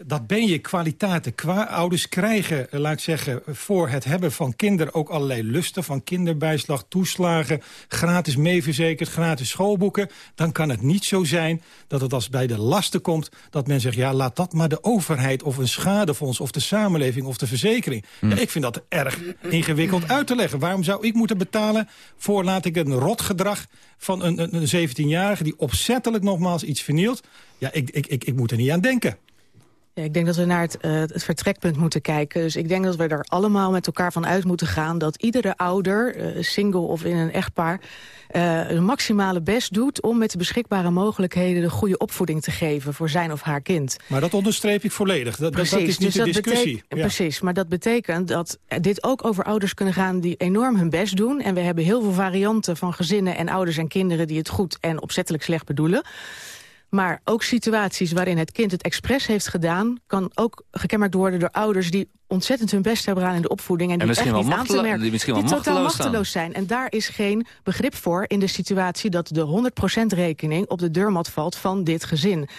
Dat ben je kwaliteiten. Kwa ouders krijgen, eh, laat ik zeggen, voor het hebben van kinderen ook allerlei lusten. Van kinderbijslag, toeslagen, gratis meeverzekerd, gratis schoolboeken. Dan kan het niet zo zijn dat het als bij de lasten komt... dat men zegt, ja, laat dat maar de overheid of een schadefonds... of de samenleving of de verzekering. Ja, ik vind dat erg ingewikkeld uit te leggen. Waarom zou ik moeten betalen voor, laat ik een rotgedrag van een, een, een 17-jarige... die opzettelijk nogmaals iets vernielt? Ja, ik, ik, ik, ik moet er niet aan denken. Ja, ik denk dat we naar het, eh, het vertrekpunt moeten kijken. Dus ik denk dat we er allemaal met elkaar van uit moeten gaan... dat iedere ouder, eh, single of in een echtpaar... eh een maximale best doet om met de beschikbare mogelijkheden... de goede opvoeding te geven voor zijn of haar kind. Maar dat onderstreep ik volledig. Dat, dat, dat is niet de dus dat discussie. Ja. Precies, maar dat betekent dat dit ook over ouders kunnen gaan... die enorm hun best doen. En we hebben heel veel varianten van gezinnen en ouders en kinderen... die het goed en opzettelijk slecht bedoelen. Maar ook situaties waarin het kind het expres heeft gedaan... kan ook gekenmerkt worden door ouders die ontzettend hun best hebben gedaan in de opvoeding... en, En die misschien echt wel niet aan te merken, die misschien wel totaal machteloos zijn. En daar is geen begrip voor in de situatie dat de 100% rekening op de deurmat valt van dit gezin.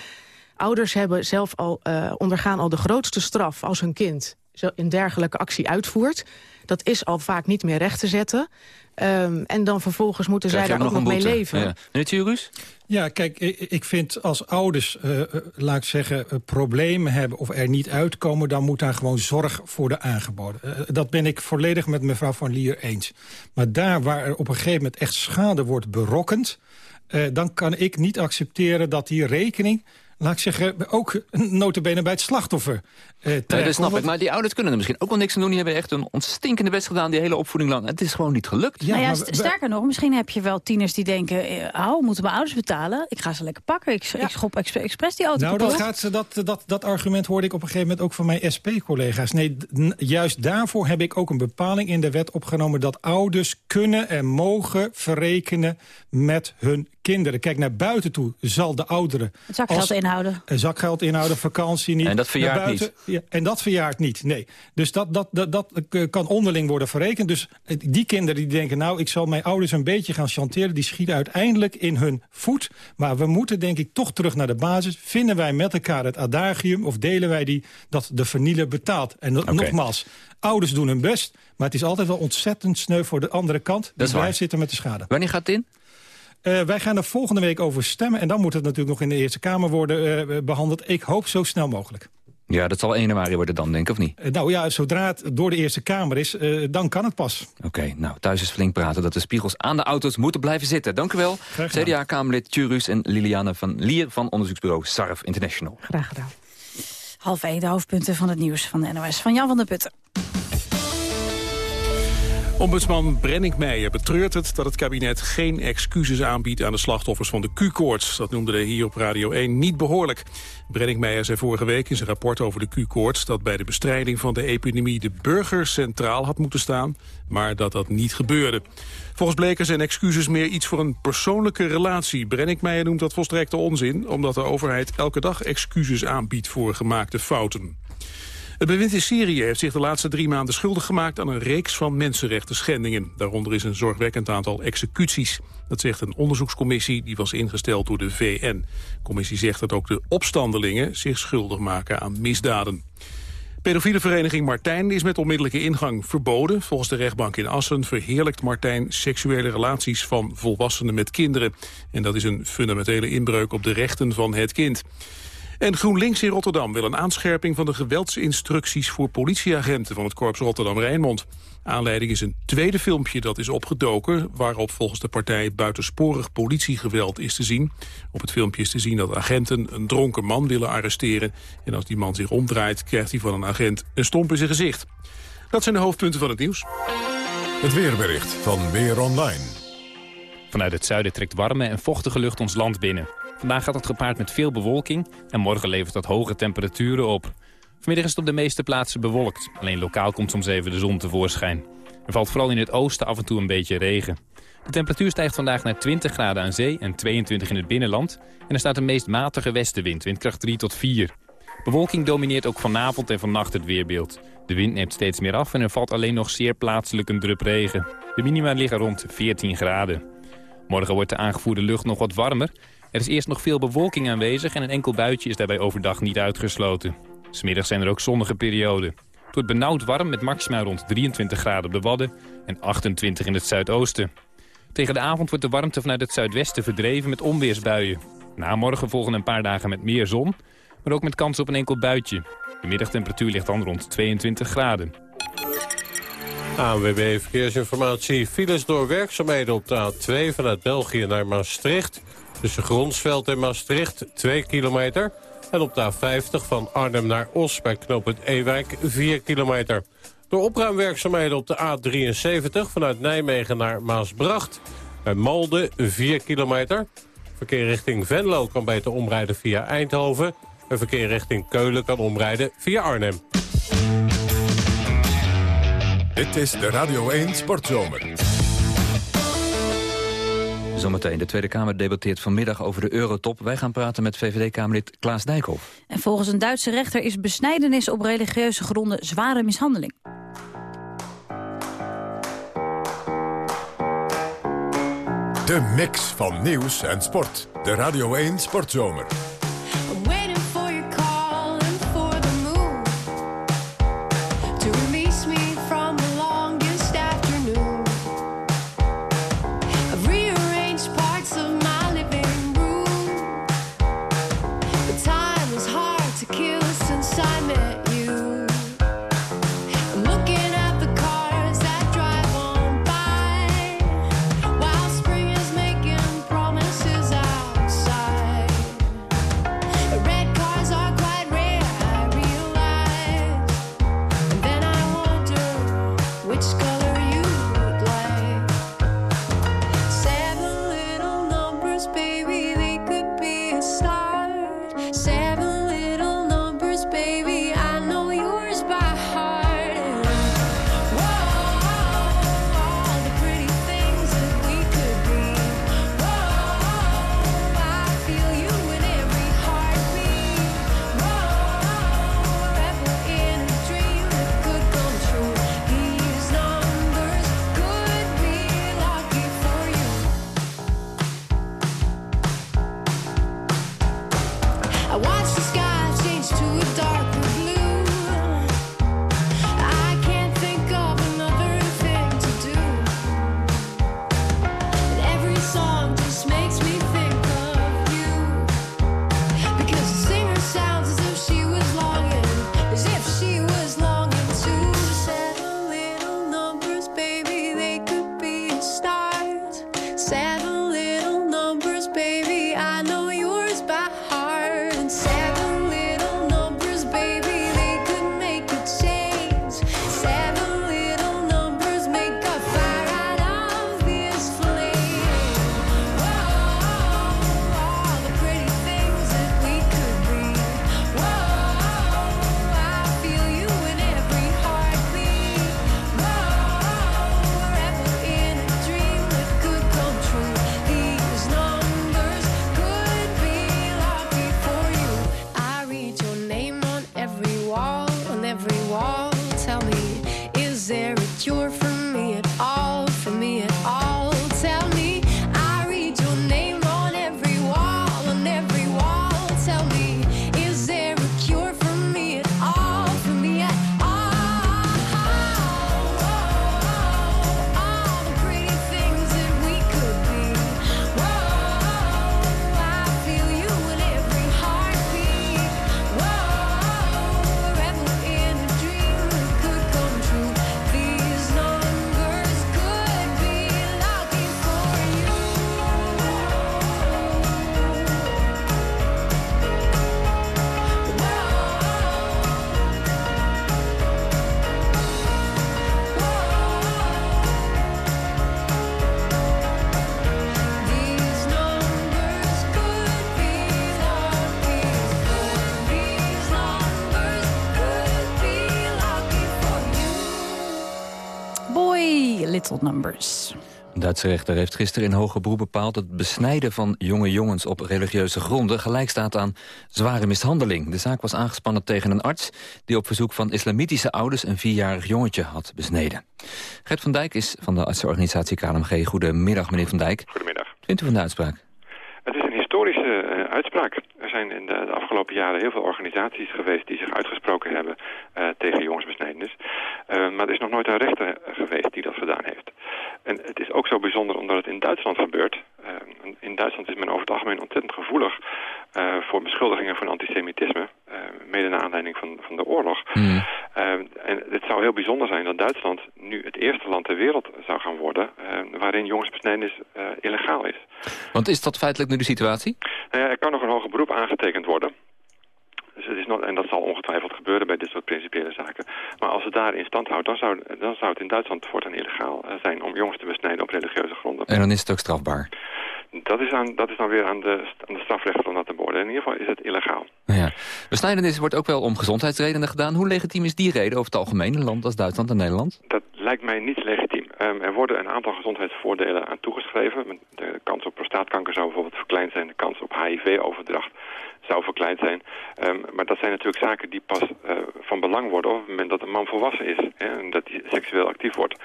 Ouders hebben zelf al, eh, ondergaan al de grootste straf als hun kind zo een dergelijke actie uitvoert. Dat is al vaak niet meer recht te zetten. Ehm, en dan vervolgens moeten Krijg zij daar ook nog mee leven. Ja. Meneer Tjurus? Ja, kijk, ik vind als ouders, eh, eh, laat ik zeggen, eh, problemen hebben of er niet uitkomen, dan moet daar gewoon zorg worden aangeboden. Eh, dat ben ik volledig met mevrouw Van Lier eens. Maar daar waar er op een gegeven moment echt schade wordt berokkend, dan kan ik niet accepteren dat die rekening, laat ik zeggen, ook notabene bij het slachtoffer eh Nee, dat snap ik. Maar die ouders kunnen er misschien ook wel niks aan doen. Die hebben echt een ontstinkende best gedaan, die hele opvoeding lang. Het is gewoon niet gelukt. nou ja, st- sterker nog, misschien heb je wel tieners die denken... Eh, hou, moeten mijn ouders betalen? Ik ga ze lekker pakken. Ik, ik schop exp- expres die auto Nou, dat, gaat, dat, dat, dat argument hoorde ik op een gegeven moment ook van mijn SP-collega's. Nee, juist daarvoor heb ik ook een bepaling in de wet opgenomen... dat ouders kunnen en mogen verrekenen met hun kinderen. Kijk, naar buiten toe zal de ouderen... Het zakgeld als- inhouden. Een zakgeld inhouden, vakantie niet. En dat verjaart Naar buiten- Ja, en dat verjaart niet, nee. Dus dat, dat, dat, dat eh, kan onderling worden verrekend. Dus eh, die kinderen die denken, nou, ik zal mijn ouders een beetje gaan chanteren... die schieten uiteindelijk in hun voet. Maar we moeten denk ik toch terug naar de basis. Vinden wij met elkaar het adagium of delen wij die dat de vernieler betaalt? En no- nogmaals, ouders doen hun best... maar het is altijd wel ontzettend sneu voor de andere kant. Die waar. blijft zitten met de schade. Wanneer gaat het in? Eh, wij gaan er volgende week over stemmen. En dan moet het natuurlijk nog in de Eerste Kamer worden eh, behandeld. Ik hoop zo snel mogelijk. Ja, dat zal 1 januari worden dan, denk ik, of niet? Eh, nou ja, zodra het door de Eerste Kamer is, eh, dan kan het pas. Oké, nou, thuis is flink praten dat de spiegels aan de auto's moeten blijven zitten. Dank u wel, gedaan. CDA-Kamerlid Tjurus en Liliane van Lier van onderzoeksbureau SARF International. Graag gedaan. Half één, de hoofdpunten van het nieuws van de NOS. Van Jan van der Putten. Ombudsman Brennick Meijer betreurt het dat het kabinet geen excuses aanbiedt aan de slachtoffers van de Q-koorts. Dat noemde hij hier op Radio 1 niet behoorlijk. Brennick Meijer zei vorige week in zijn rapport over de Q-koorts dat bij de bestrijding van de epidemie de burger centraal had moeten staan, maar dat dat niet gebeurde. Volgens Bleker zijn excuses meer iets voor een persoonlijke relatie. Brennick Meijer noemt dat volstrekte onzin, omdat de overheid elke dag excuses aanbiedt voor gemaakte fouten. Het bewind in Syrië heeft zich de laatste drie maanden schuldig gemaakt aan een reeks van mensenrechten schendingen. Daaronder is een zorgwekkend aantal executies. Dat zegt een onderzoekscommissie die was ingesteld door de VN. De commissie zegt dat ook de opstandelingen zich schuldig maken aan misdaden. Pedofiele vereniging Martijn is met onmiddellijke ingang verboden. Volgens de rechtbank in Assen verheerlijkt Martijn seksuele relaties van volwassenen met kinderen. En dat is een fundamentele inbreuk op de rechten van het kind. En GroenLinks in Rotterdam wil een aanscherping van de geweldsinstructies voor politieagenten van het korps Rotterdam-Rijnmond. Aanleiding is een tweede filmpje dat is opgedoken... waarop volgens de partij buitensporig politiegeweld is te zien. Op het filmpje is te zien dat agenten een dronken man willen arresteren. En als die man zich omdraait, krijgt hij van een agent een stomp in zijn gezicht. Dat zijn de hoofdpunten van het nieuws. Het weerbericht van Weer Online. Vanuit het zuiden trekt warme en vochtige lucht ons land binnen. Vandaag gaat het gepaard met veel bewolking en morgen levert dat hoge temperaturen op. Vanmiddag is het op de meeste plaatsen bewolkt. Alleen lokaal komt soms even de zon tevoorschijn. Er valt vooral in het oosten af en toe een beetje regen. De temperatuur stijgt vandaag naar 20 graden aan zee en 22 in het binnenland. En er staat een meest matige westenwind, windkracht 3 tot 4. Bewolking domineert ook vanavond en vannacht het weerbeeld. De wind neemt steeds meer af en er valt alleen nog zeer plaatselijk een drup regen. De minima liggen rond 14 graden. Morgen wordt de aangevoerde lucht nog wat warmer. Er is eerst nog veel bewolking aanwezig en een enkel buitje is daarbij overdag niet uitgesloten. Smiddag zijn er ook zonnige perioden. Het wordt benauwd warm met maxima rond 23 graden op de Wadden en 28 in het zuidoosten. Tegen de avond wordt de warmte vanuit het zuidwesten verdreven met onweersbuien. Na morgen volgen een paar dagen met meer zon, maar ook met kans op een enkel buitje. De middagtemperatuur ligt dan rond 22 graden. ANWB Verkeersinformatie. Files door werkzaamheden op de A2 vanuit België naar Maastricht. Tussen Gronsveld en Maastricht 2 kilometer. En op de A50 van Arnhem naar Os bij knooppunt Ewijk 4 kilometer. Door opruimwerkzaamheden op de A73 vanuit Nijmegen naar Maasbracht. Bij Malden 4 kilometer. Verkeer richting Venlo kan beter omrijden via Eindhoven. En verkeer richting Keulen kan omrijden via Arnhem. Dit is de Radio 1 Sportzomer. Zometeen, de Tweede Kamer debatteert vanmiddag over de eurotop. Wij gaan praten met VVD-Kamerlid Klaas Dijkhoff. En volgens een Duitse rechter is besnijdenis op religieuze gronden zware mishandeling. De mix van nieuws en sport. De Radio 1 Sportzomer. Numbers. Een Duitse rechter heeft gisteren in hoger beroep bepaald... dat het besnijden van jonge jongens op religieuze gronden... gelijk staat aan zware mishandeling. De zaak was aangespannen tegen een arts... die op verzoek van islamitische ouders... een vierjarig jongetje had besneden. Gert van Dijk is van de artsenorganisatie KNMG. Goedemiddag, meneer van Dijk. Goedemiddag. Vindt u van de uitspraak? Het is een historische eh, uitspraak. Er zijn in de, de afgelopen jaren heel veel organisaties geweest die zich uitgesproken hebben eh, tegen jongensbesnijdenis. Eh, maar er is nog nooit een rechter geweest die dat gedaan heeft. En het is ook zo bijzonder omdat het in Duitsland gebeurt. Eh, in Duitsland is men over het algemeen ontzettend gevoelig eh, voor beschuldigingen van antisemitisme. eh, mede naar aanleiding van, van de oorlog. Eh, en het zou heel bijzonder zijn dat Duitsland nu het eerste land ter wereld zou gaan worden... eh, waarin jongensbesnijdenis eh, illegaal is. Want is dat feitelijk nu de situatie? Nou ja, er kan nog een hoger beroep aangetekend worden. Dus het is nog, en dat zal ongetwijfeld gebeuren bij dit soort principiële zaken. Maar als het daar in stand houdt, dan zou, dan zou het in Duitsland voortaan illegaal eh, zijn om jongens te besnijden op religieuze gronden. En dan is het ook strafbaar. Dat is, aan, dat is dan weer aan de, aan de strafrechter om dat te beoordelen. In ieder geval is het illegaal. Ja. Besnijdenis wordt ook wel om gezondheidsredenen gedaan. Hoe legitiem is die reden over het algemeen in een land als Duitsland en Nederland? Dat lijkt mij niet legitiem. Ehm, er worden een aantal gezondheidsvoordelen aan toegeschreven. De kans op prostaatkanker zou bijvoorbeeld verkleind zijn. De kans op HIV-overdracht zou verkleind zijn. Ehm, maar dat zijn natuurlijk zaken die pas eh, van belang worden... op het moment dat een man volwassen is. Hè, en dat hij seksueel actief wordt.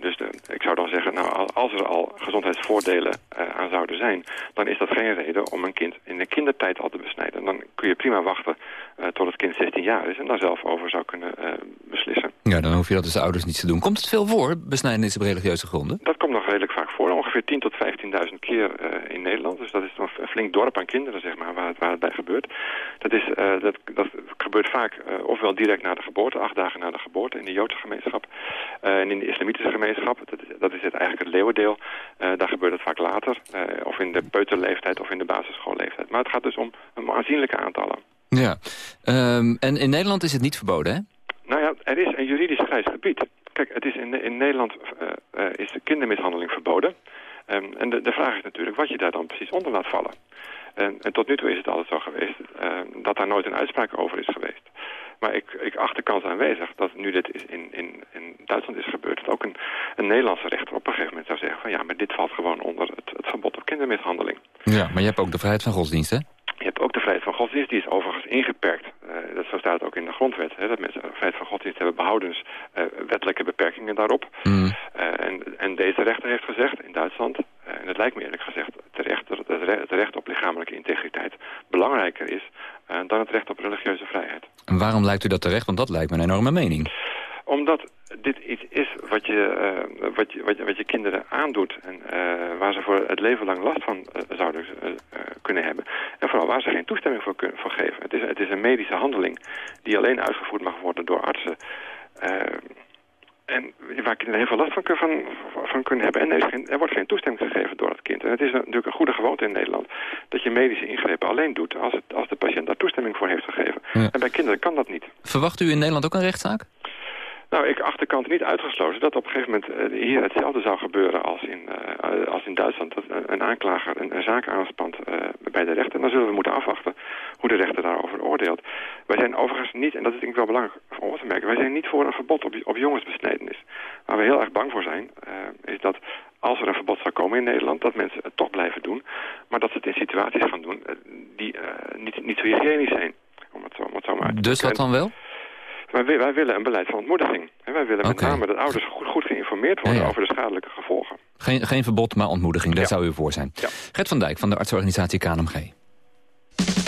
Dus de, ik zou dan zeggen, nou, al- als er al gezondheidsvoordelen eh, aan zouden zijn... dan is dat geen reden om een kind in de kindertijd al te besnijden. Dan kun je prima wachten eh, tot het kind 16 jaar is... en daar zelf over zou kunnen eh, beslissen. Ja, dan hoef je dat dus de ouders niet te doen. Komt het veel voor, besnijdenis op religieuze gronden? Dat komt nog redelijk vaak. Ongeveer 10.000 tot 15.000 keer eh, in Nederland. Dus dat is een flink dorp aan kinderen, zeg maar, waar het, waar het bij gebeurt. Dat, is, eh, dat, dat gebeurt vaak eh, ofwel direct na de geboorte, acht dagen na de geboorte... in de Joodse gemeenschap. En in de islamitische gemeenschap, dat is, dat is het eigenlijk het leeuwendeel... daar gebeurt het vaak later. of in de peuterleeftijd of in de basisschoolleeftijd. Maar het gaat dus om, om aanzienlijke aantallen. Ja. Ehm, en in Nederland is het niet verboden, hè? Nou ja, er is een juridisch grijs gebied. Kijk, het is in, in Nederland is de kindermishandeling verboden. Ehm, en de, de vraag is natuurlijk wat je daar dan precies onder laat vallen. En, en tot nu toe is het altijd zo geweest eh, dat daar nooit een uitspraak over is geweest. Maar ik, ik acht de kans aanwezig dat nu dit is in, in, in Duitsland is gebeurd... dat ook een, een Nederlandse rechter op een gegeven moment zou zeggen... van ja, maar dit valt gewoon onder het, het verbod op kindermishandeling. Ja, maar je hebt ook de vrijheid van godsdienst, hè? Je hebt ook de vrijheid van godsdienst, die is overigens ingeperkt. Eh, dat zo staat het ook in de grondwet. Hè, dat mensen vrijheid van godsdienst hebben behoudens eh, wettelijke beperkingen daarop. Mm. Eh, deze rechter heeft gezegd in Duitsland, eh, en het lijkt me eerlijk gezegd terecht, dat het, re- het recht op lichamelijke integriteit belangrijker is eh, dan het recht op religieuze vrijheid. En waarom lijkt u dat terecht? Want dat lijkt me een enorme mening. Omdat dit iets is wat je, eh, wat je, wat je, wat je kinderen aandoet en eh, waar ze voor het leven lang last van eh, zouden eh, eh, kunnen hebben. En vooral waar ze geen toestemming voor, kun- voor geven. Het is, het is een medische handeling die alleen uitgevoerd mag worden door artsen. Eh, en waar kinderen heel veel last van, kun- van, van kunnen hebben. En er, is geen, er wordt geen toestemming gegeven door het kind. En het is natuurlijk een goede gewoonte in Nederland... dat je medische ingrepen alleen doet als, het, als de patiënt daar toestemming voor heeft gegeven. Ja. En bij kinderen kan dat niet. Verwacht u in Nederland ook een rechtszaak? Nou, ik acht de kant niet uitgesloten dat op een gegeven moment eh, hier hetzelfde zou gebeuren als in, eh, als in Duitsland. Dat een, aanklager een, een zaak aanspant eh, bij de rechter. En dan zullen we moeten afwachten hoe de rechter daarover oordeelt. Wij zijn overigens niet, en dat is denk ik wel belangrijk om te merken, wij zijn niet voor een verbod op, op jongensbesnijdenis. Waar we heel erg bang voor zijn, is dat als er een verbod zou komen in Nederland, dat mensen het toch blijven doen. Maar dat ze het in situaties gaan doen die niet, niet zo hygiënisch zijn. Om het zo, om het zo maar uit te Dus wat drukken. dan wel? Wij, willen een beleid van ontmoediging. En wij willen met name dat ouders goed, goed geïnformeerd worden Ja, ja. over de schadelijke gevolgen. Geen, geen verbod, maar ontmoediging. Daar zou u voor zijn. Gert van Dijk van de artsorganisatie KNMG.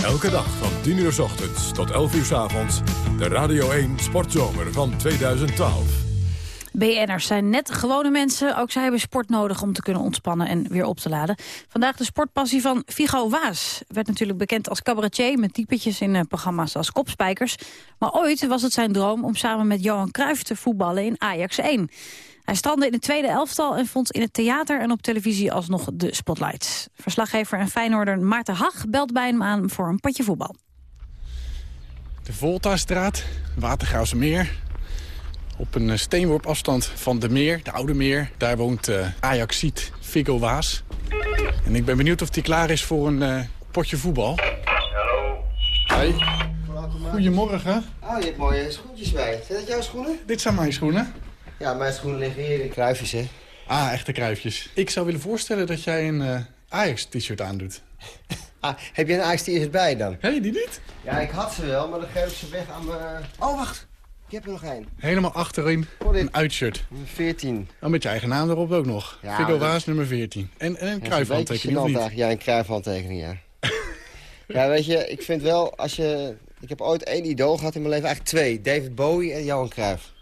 Elke dag van 10 uur s ochtends tot 11 uur s avonds. De Radio 1 Sportzomer van 2012. BN'ers zijn net gewone mensen. Ook zij hebben sport nodig om te kunnen ontspannen en weer op te laden. Vandaag de sportpassie van Vigo Waas. Werd natuurlijk bekend als cabaretier met typetjes in eh, programma's als Kopspijkers. Maar ooit was het zijn droom om samen met Johan Cruijff te voetballen in Ajax 1. Hij strandde in het tweede elftal en vond in het theater en op televisie alsnog de spotlights. Verslaggever en Feyenoorder Maarten Hag belt bij hem aan voor een potje voetbal. De Voltastraat, Watergraafse Meer. Op een eh, steenworp afstand van de Meer, de Oude Meer. Daar woont uh, Ajaxiet Figo Waas. En ik ben benieuwd of hij klaar is voor een uh, potje voetbal. Hallo. Hoi. Goedemorgen. Oh, je hebt mooie schoentjes bij. Zijn dat jouw schoenen? Dit zijn mijn schoenen. Ja, mijn schoenen liggen hier in kruifjes, hè. Ah, echte kruifjes. Ik zou willen voorstellen dat jij een eh, Ajax-t-shirt aandoet. Ah, heb je een Ajax-t-shirt bij dan? Hé, die niet? Ja, ik had ze wel, maar dan geef ik ze weg aan mijn... Oh, wacht. Ik heb er nog één. Helemaal achterin een uitshirt. 14. Oh, met je eigen naam erop ook nog. Ja, Figo dat- Waas nummer 14. En, en een kruifhandtekening, een of niet? Ja, een kruifhandtekening, ja. ja, weet je, ik vind wel, als je... Ik heb ooit één idool gehad in mijn leven, eigenlijk twee. David Bowie en Johan Cruijff.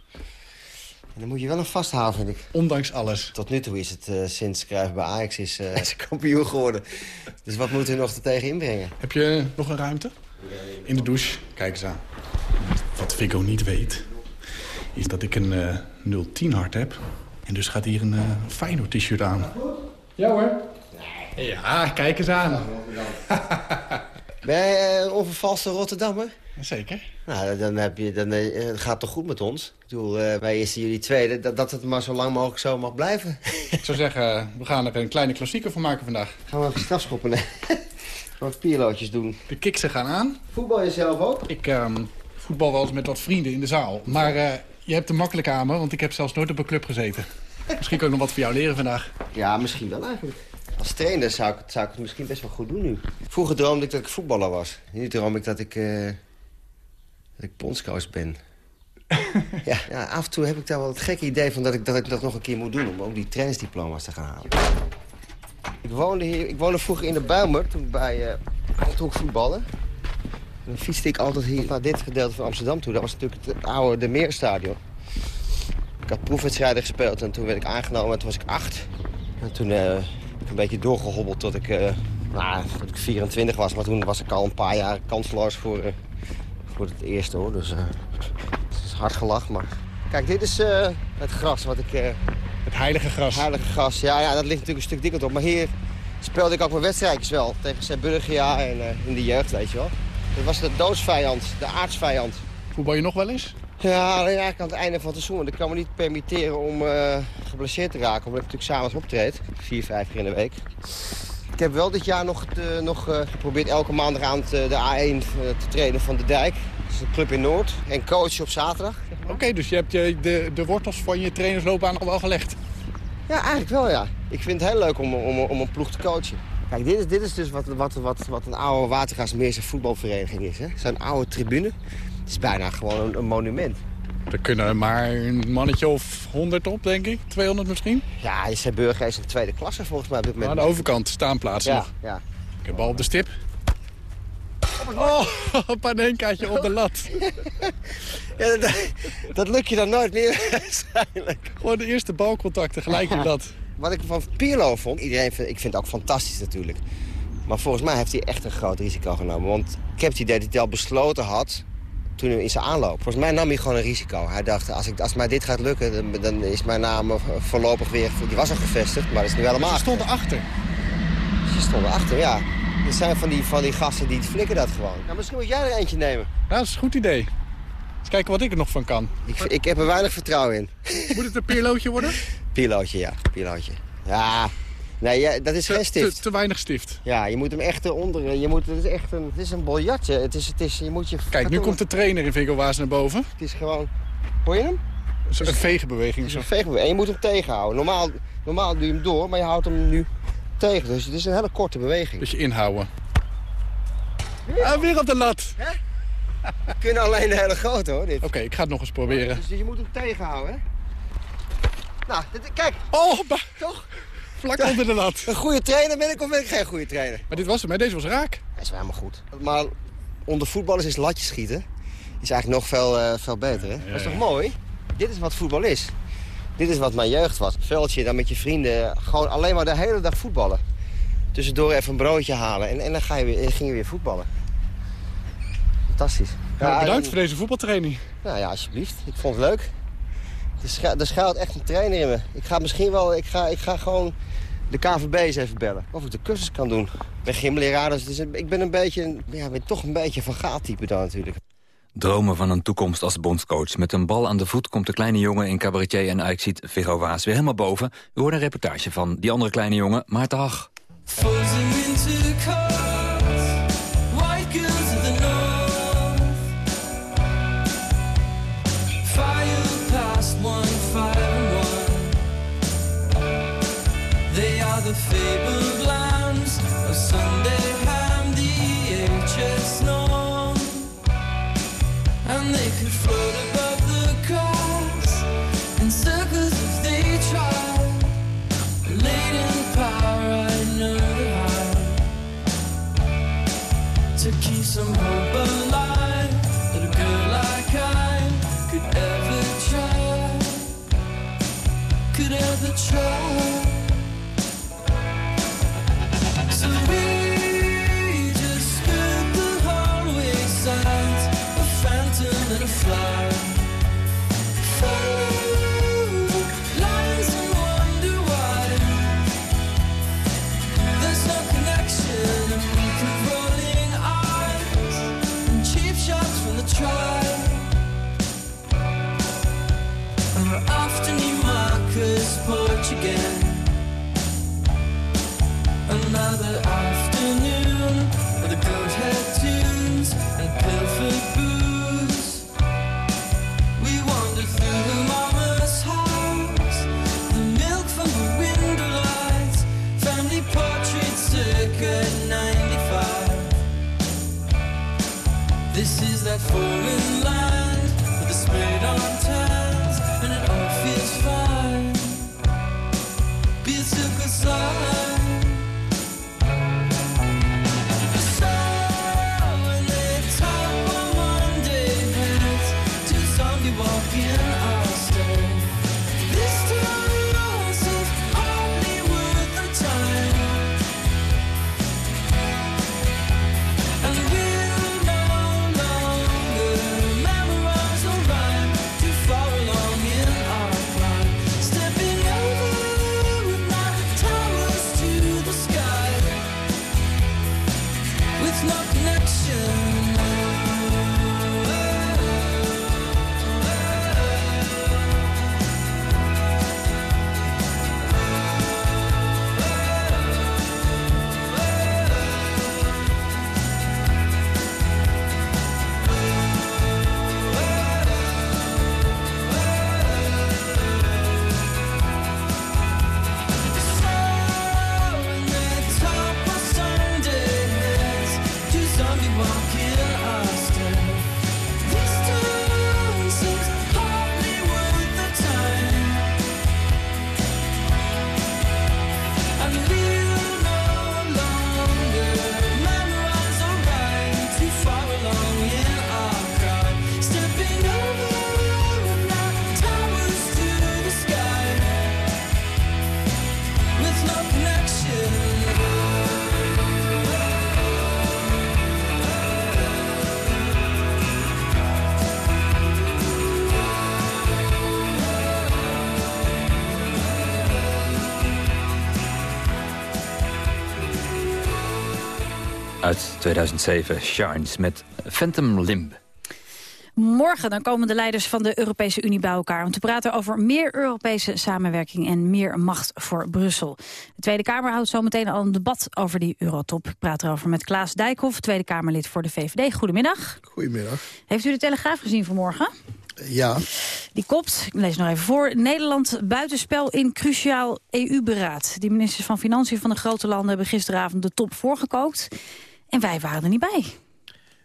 En dan moet je wel een vasthouden, vind ik. Ondanks alles. Tot nu toe is het eh, sinds Cruijff bij Ajax is, eh, is kampioen geworden. Dus wat moeten we nog er tegen inbrengen? Heb je nog een ruimte? In de douche. Kijk eens aan. Wat Figo niet weet, is dat ik een eh 010 hart heb. En dus gaat hier een eh Feyenoord t-shirt aan. Ja hoor. Ja, kijk eens aan. Ben jij een onvervalste Rotterdammer? Zeker. Nou, dan, heb je, dan eh, het gaat toch goed met ons? Ik bedoel, wij eerste, jullie tweede, dat, dat het maar zo lang mogelijk zo mag blijven. Ik zou zeggen, we gaan er een kleine klassieker van maken vandaag. Gaan we even strafschoppen, nee. Wat pierlootjes doen. De kiksen gaan aan. Voetbal je zelf ook? Ik ehm, voetbal wel eens met wat vrienden in de zaal. Maar eh, je hebt het makkelijk aan me, want ik heb zelfs nooit op een club gezeten. Misschien kan ik nog wat voor jou leren vandaag. Ja, misschien wel eigenlijk. Als trainer zou ik, het, zou ik het misschien best wel goed doen nu. Vroeger droomde ik dat ik voetballer was. Nu droom ik dat ik, eh dat ik bondscoach ben. ja, ja, af en toe heb ik daar wel het gekke idee van dat ik dat, ik dat nog een keer moet doen... om ook die trainersdiploma's te gaan halen. Ik woonde, hier, ik woonde vroeger in de Bijlmer toen bij uh, toen ik voetballen. Dan fietste ik altijd hier naar dit gedeelte van Amsterdam toe. Dat was natuurlijk het oude De Meerstadion. Ik had proefwedstrijden gespeeld en toen werd ik aangenomen en toen was ik acht. En toen eh, heb ik een beetje doorgehobbeld tot ik, eh, nou, tot ik 24 was. Maar toen was ik al een paar jaar kansloos voor, eh, voor het eerste hoor. Dus het is hard gelachen. Maar... Kijk, dit is het gras wat ik... Het heilige gras. Het heilige gras, ja, ja, dat ligt natuurlijk een stuk dikker op. Maar hier speelde ik ook mijn wedstrijdjes wel. Tegen Zeeburgia en in de jeugd, weet je wel. Dat was de doodsvijand, de aardsvijand. Voetbal je nog wel eens? Ja, alleen eigenlijk aan het einde van het seizoen. Ik kan me niet permitteren om eh, geblesseerd te raken. Omdat ik natuurlijk s'avonds optreed. Vier, vijf keer in de week. Ik heb wel dit jaar nog, eh, nog eh, geprobeerd elke maandagavond eh, de A1 eh, te trainen van de Dijk. Dat is een club in Noord. En coach op zaterdag. Oké, dus je hebt je, de, de wortels van je trainersloopbaan al wel gelegd. Ja, eigenlijk wel, ja. Ik vind het heel leuk om, om, om een ploeg te coachen. Kijk, dit is, dit is dus wat, wat, wat, wat een oude Watergasmeerse voetbalvereniging is. hè. Zo'n oude tribune. Het is bijna gewoon een, een monument. Er kunnen maar een mannetje of 100 op, denk ik. 200 misschien. Ja, Zeeburger is een tweede klasse volgens mij op dit moment. Aan de overkant, staanplaatsen Ja, nog. ja. Ik heb bal op de stip. Oh, een panenkaatje op de lat. Ja, dat, dat lukt je dan nooit meer waarschijnlijk. Gewoon de eerste balcontacten, gelijk in dat. Wat ik van Pirlo vond, iedereen vind, ik vind het ook fantastisch natuurlijk. Maar volgens mij heeft hij echt een groot risico genomen. Want ik heb het idee dat hij al besloten had toen hij in zijn aanloop. Volgens mij nam hij gewoon een risico. Hij dacht, als, ik, als mij dit gaat lukken, dan, dan is mijn naam voorlopig weer... Die was al gevestigd, maar dat is nu helemaal... Ze stonden achter. Ze stonden achter, ja. Er zijn van die, van die gasten die flikken dat gewoon. Nou, misschien moet jij er eentje nemen. Ja, dat is een goed idee. Eens kijken wat ik er nog van kan. Ik, ik heb er weinig vertrouwen in. Moet het een pierlootje worden? Pilootje, ja. Pilootje. Ja, nee, ja, dat is Te- geen stift. Te, te weinig stift. Ja, je moet hem echt eronder. Je moet, het is echt een, het is een biljartje. Het is, het is, je moet je... Kijk, nu komt de trainer in Viggo Waas naar boven. Het is gewoon... Hoor je hem? Zo- Een vegenbeweging. Zo. een veegbeweging. En je moet hem tegenhouden. Normaal, normaal doe je hem door, maar je houdt hem nu tegen. Dus het is een hele korte beweging. Dus je inhouden. Ah, weer op de lat. We kunnen alleen de hele grote hoor, dit. Oké, ik ga het nog eens proberen. Dus je moet hem tegenhouden, hè? Nou, dit- kijk. Oh, toch? Vlak onder de lat. Een goede trainer ben ik of ben ik geen goede trainer? Maar dit was hem, hè? Deze was raak. Dat is wel helemaal goed. Maar onder voetballers is latjes schieten. Is eigenlijk nog veel, eh, veel beter, hè? dat is toch mooi? Dit is wat voetbal is. Dit is wat mijn jeugd was. Veldje, dan met je vrienden. Gewoon alleen maar de hele dag voetballen. Tussendoor even een broodje halen. En, en dan ga je weer, ging je weer voetballen. Fantastisch. Nou, bedankt en- voor deze voetbaltraining. Nou ja, alsjeblieft. Ik vond het leuk. Er, schu er schuilt echt een trainer in me. Ik ga misschien wel... Ik ga, ik ga gewoon de KVB eens even bellen. Of ik de cursus kan doen. Ik ben gymleraar, dus een- ik ben een beetje... een- Ja, ben toch een beetje van gaattype dan natuurlijk. Dromen van een toekomst als bondscoach. Met een bal aan de voet komt de kleine jongen in cabaretier en Ajaxiet Viggo Waas weer helemaal boven. U hoort een reportage van die andere kleine jongen, Maarten Hag. the fable. Porch again. Another afternoon with the goat head tunes and pilfered booze. We wander through the mama's house, the milk from the window lights, family portraits circa 95. This is that foreign 2007, Shines met Phantom Limb. Morgen dan komen de leiders van de Europese Unie bij elkaar... om te praten over meer Europese samenwerking en meer macht voor Brussel. De Tweede Kamer houdt zometeen al een debat over die eurotop. Ik praat erover met Klaas Dijkhoff, Tweede Kamerlid voor de VVD. Goedemiddag. Goedemiddag. Heeft u de Telegraaf gezien vanmorgen? Ja, Die kopt, ik lees nog even voor... Nederland buitenspel in cruciaal EU-beraad. Die ministers van Financiën van de grote landen... hebben gisteravond de top voorgekookt. En wij waren er niet bij.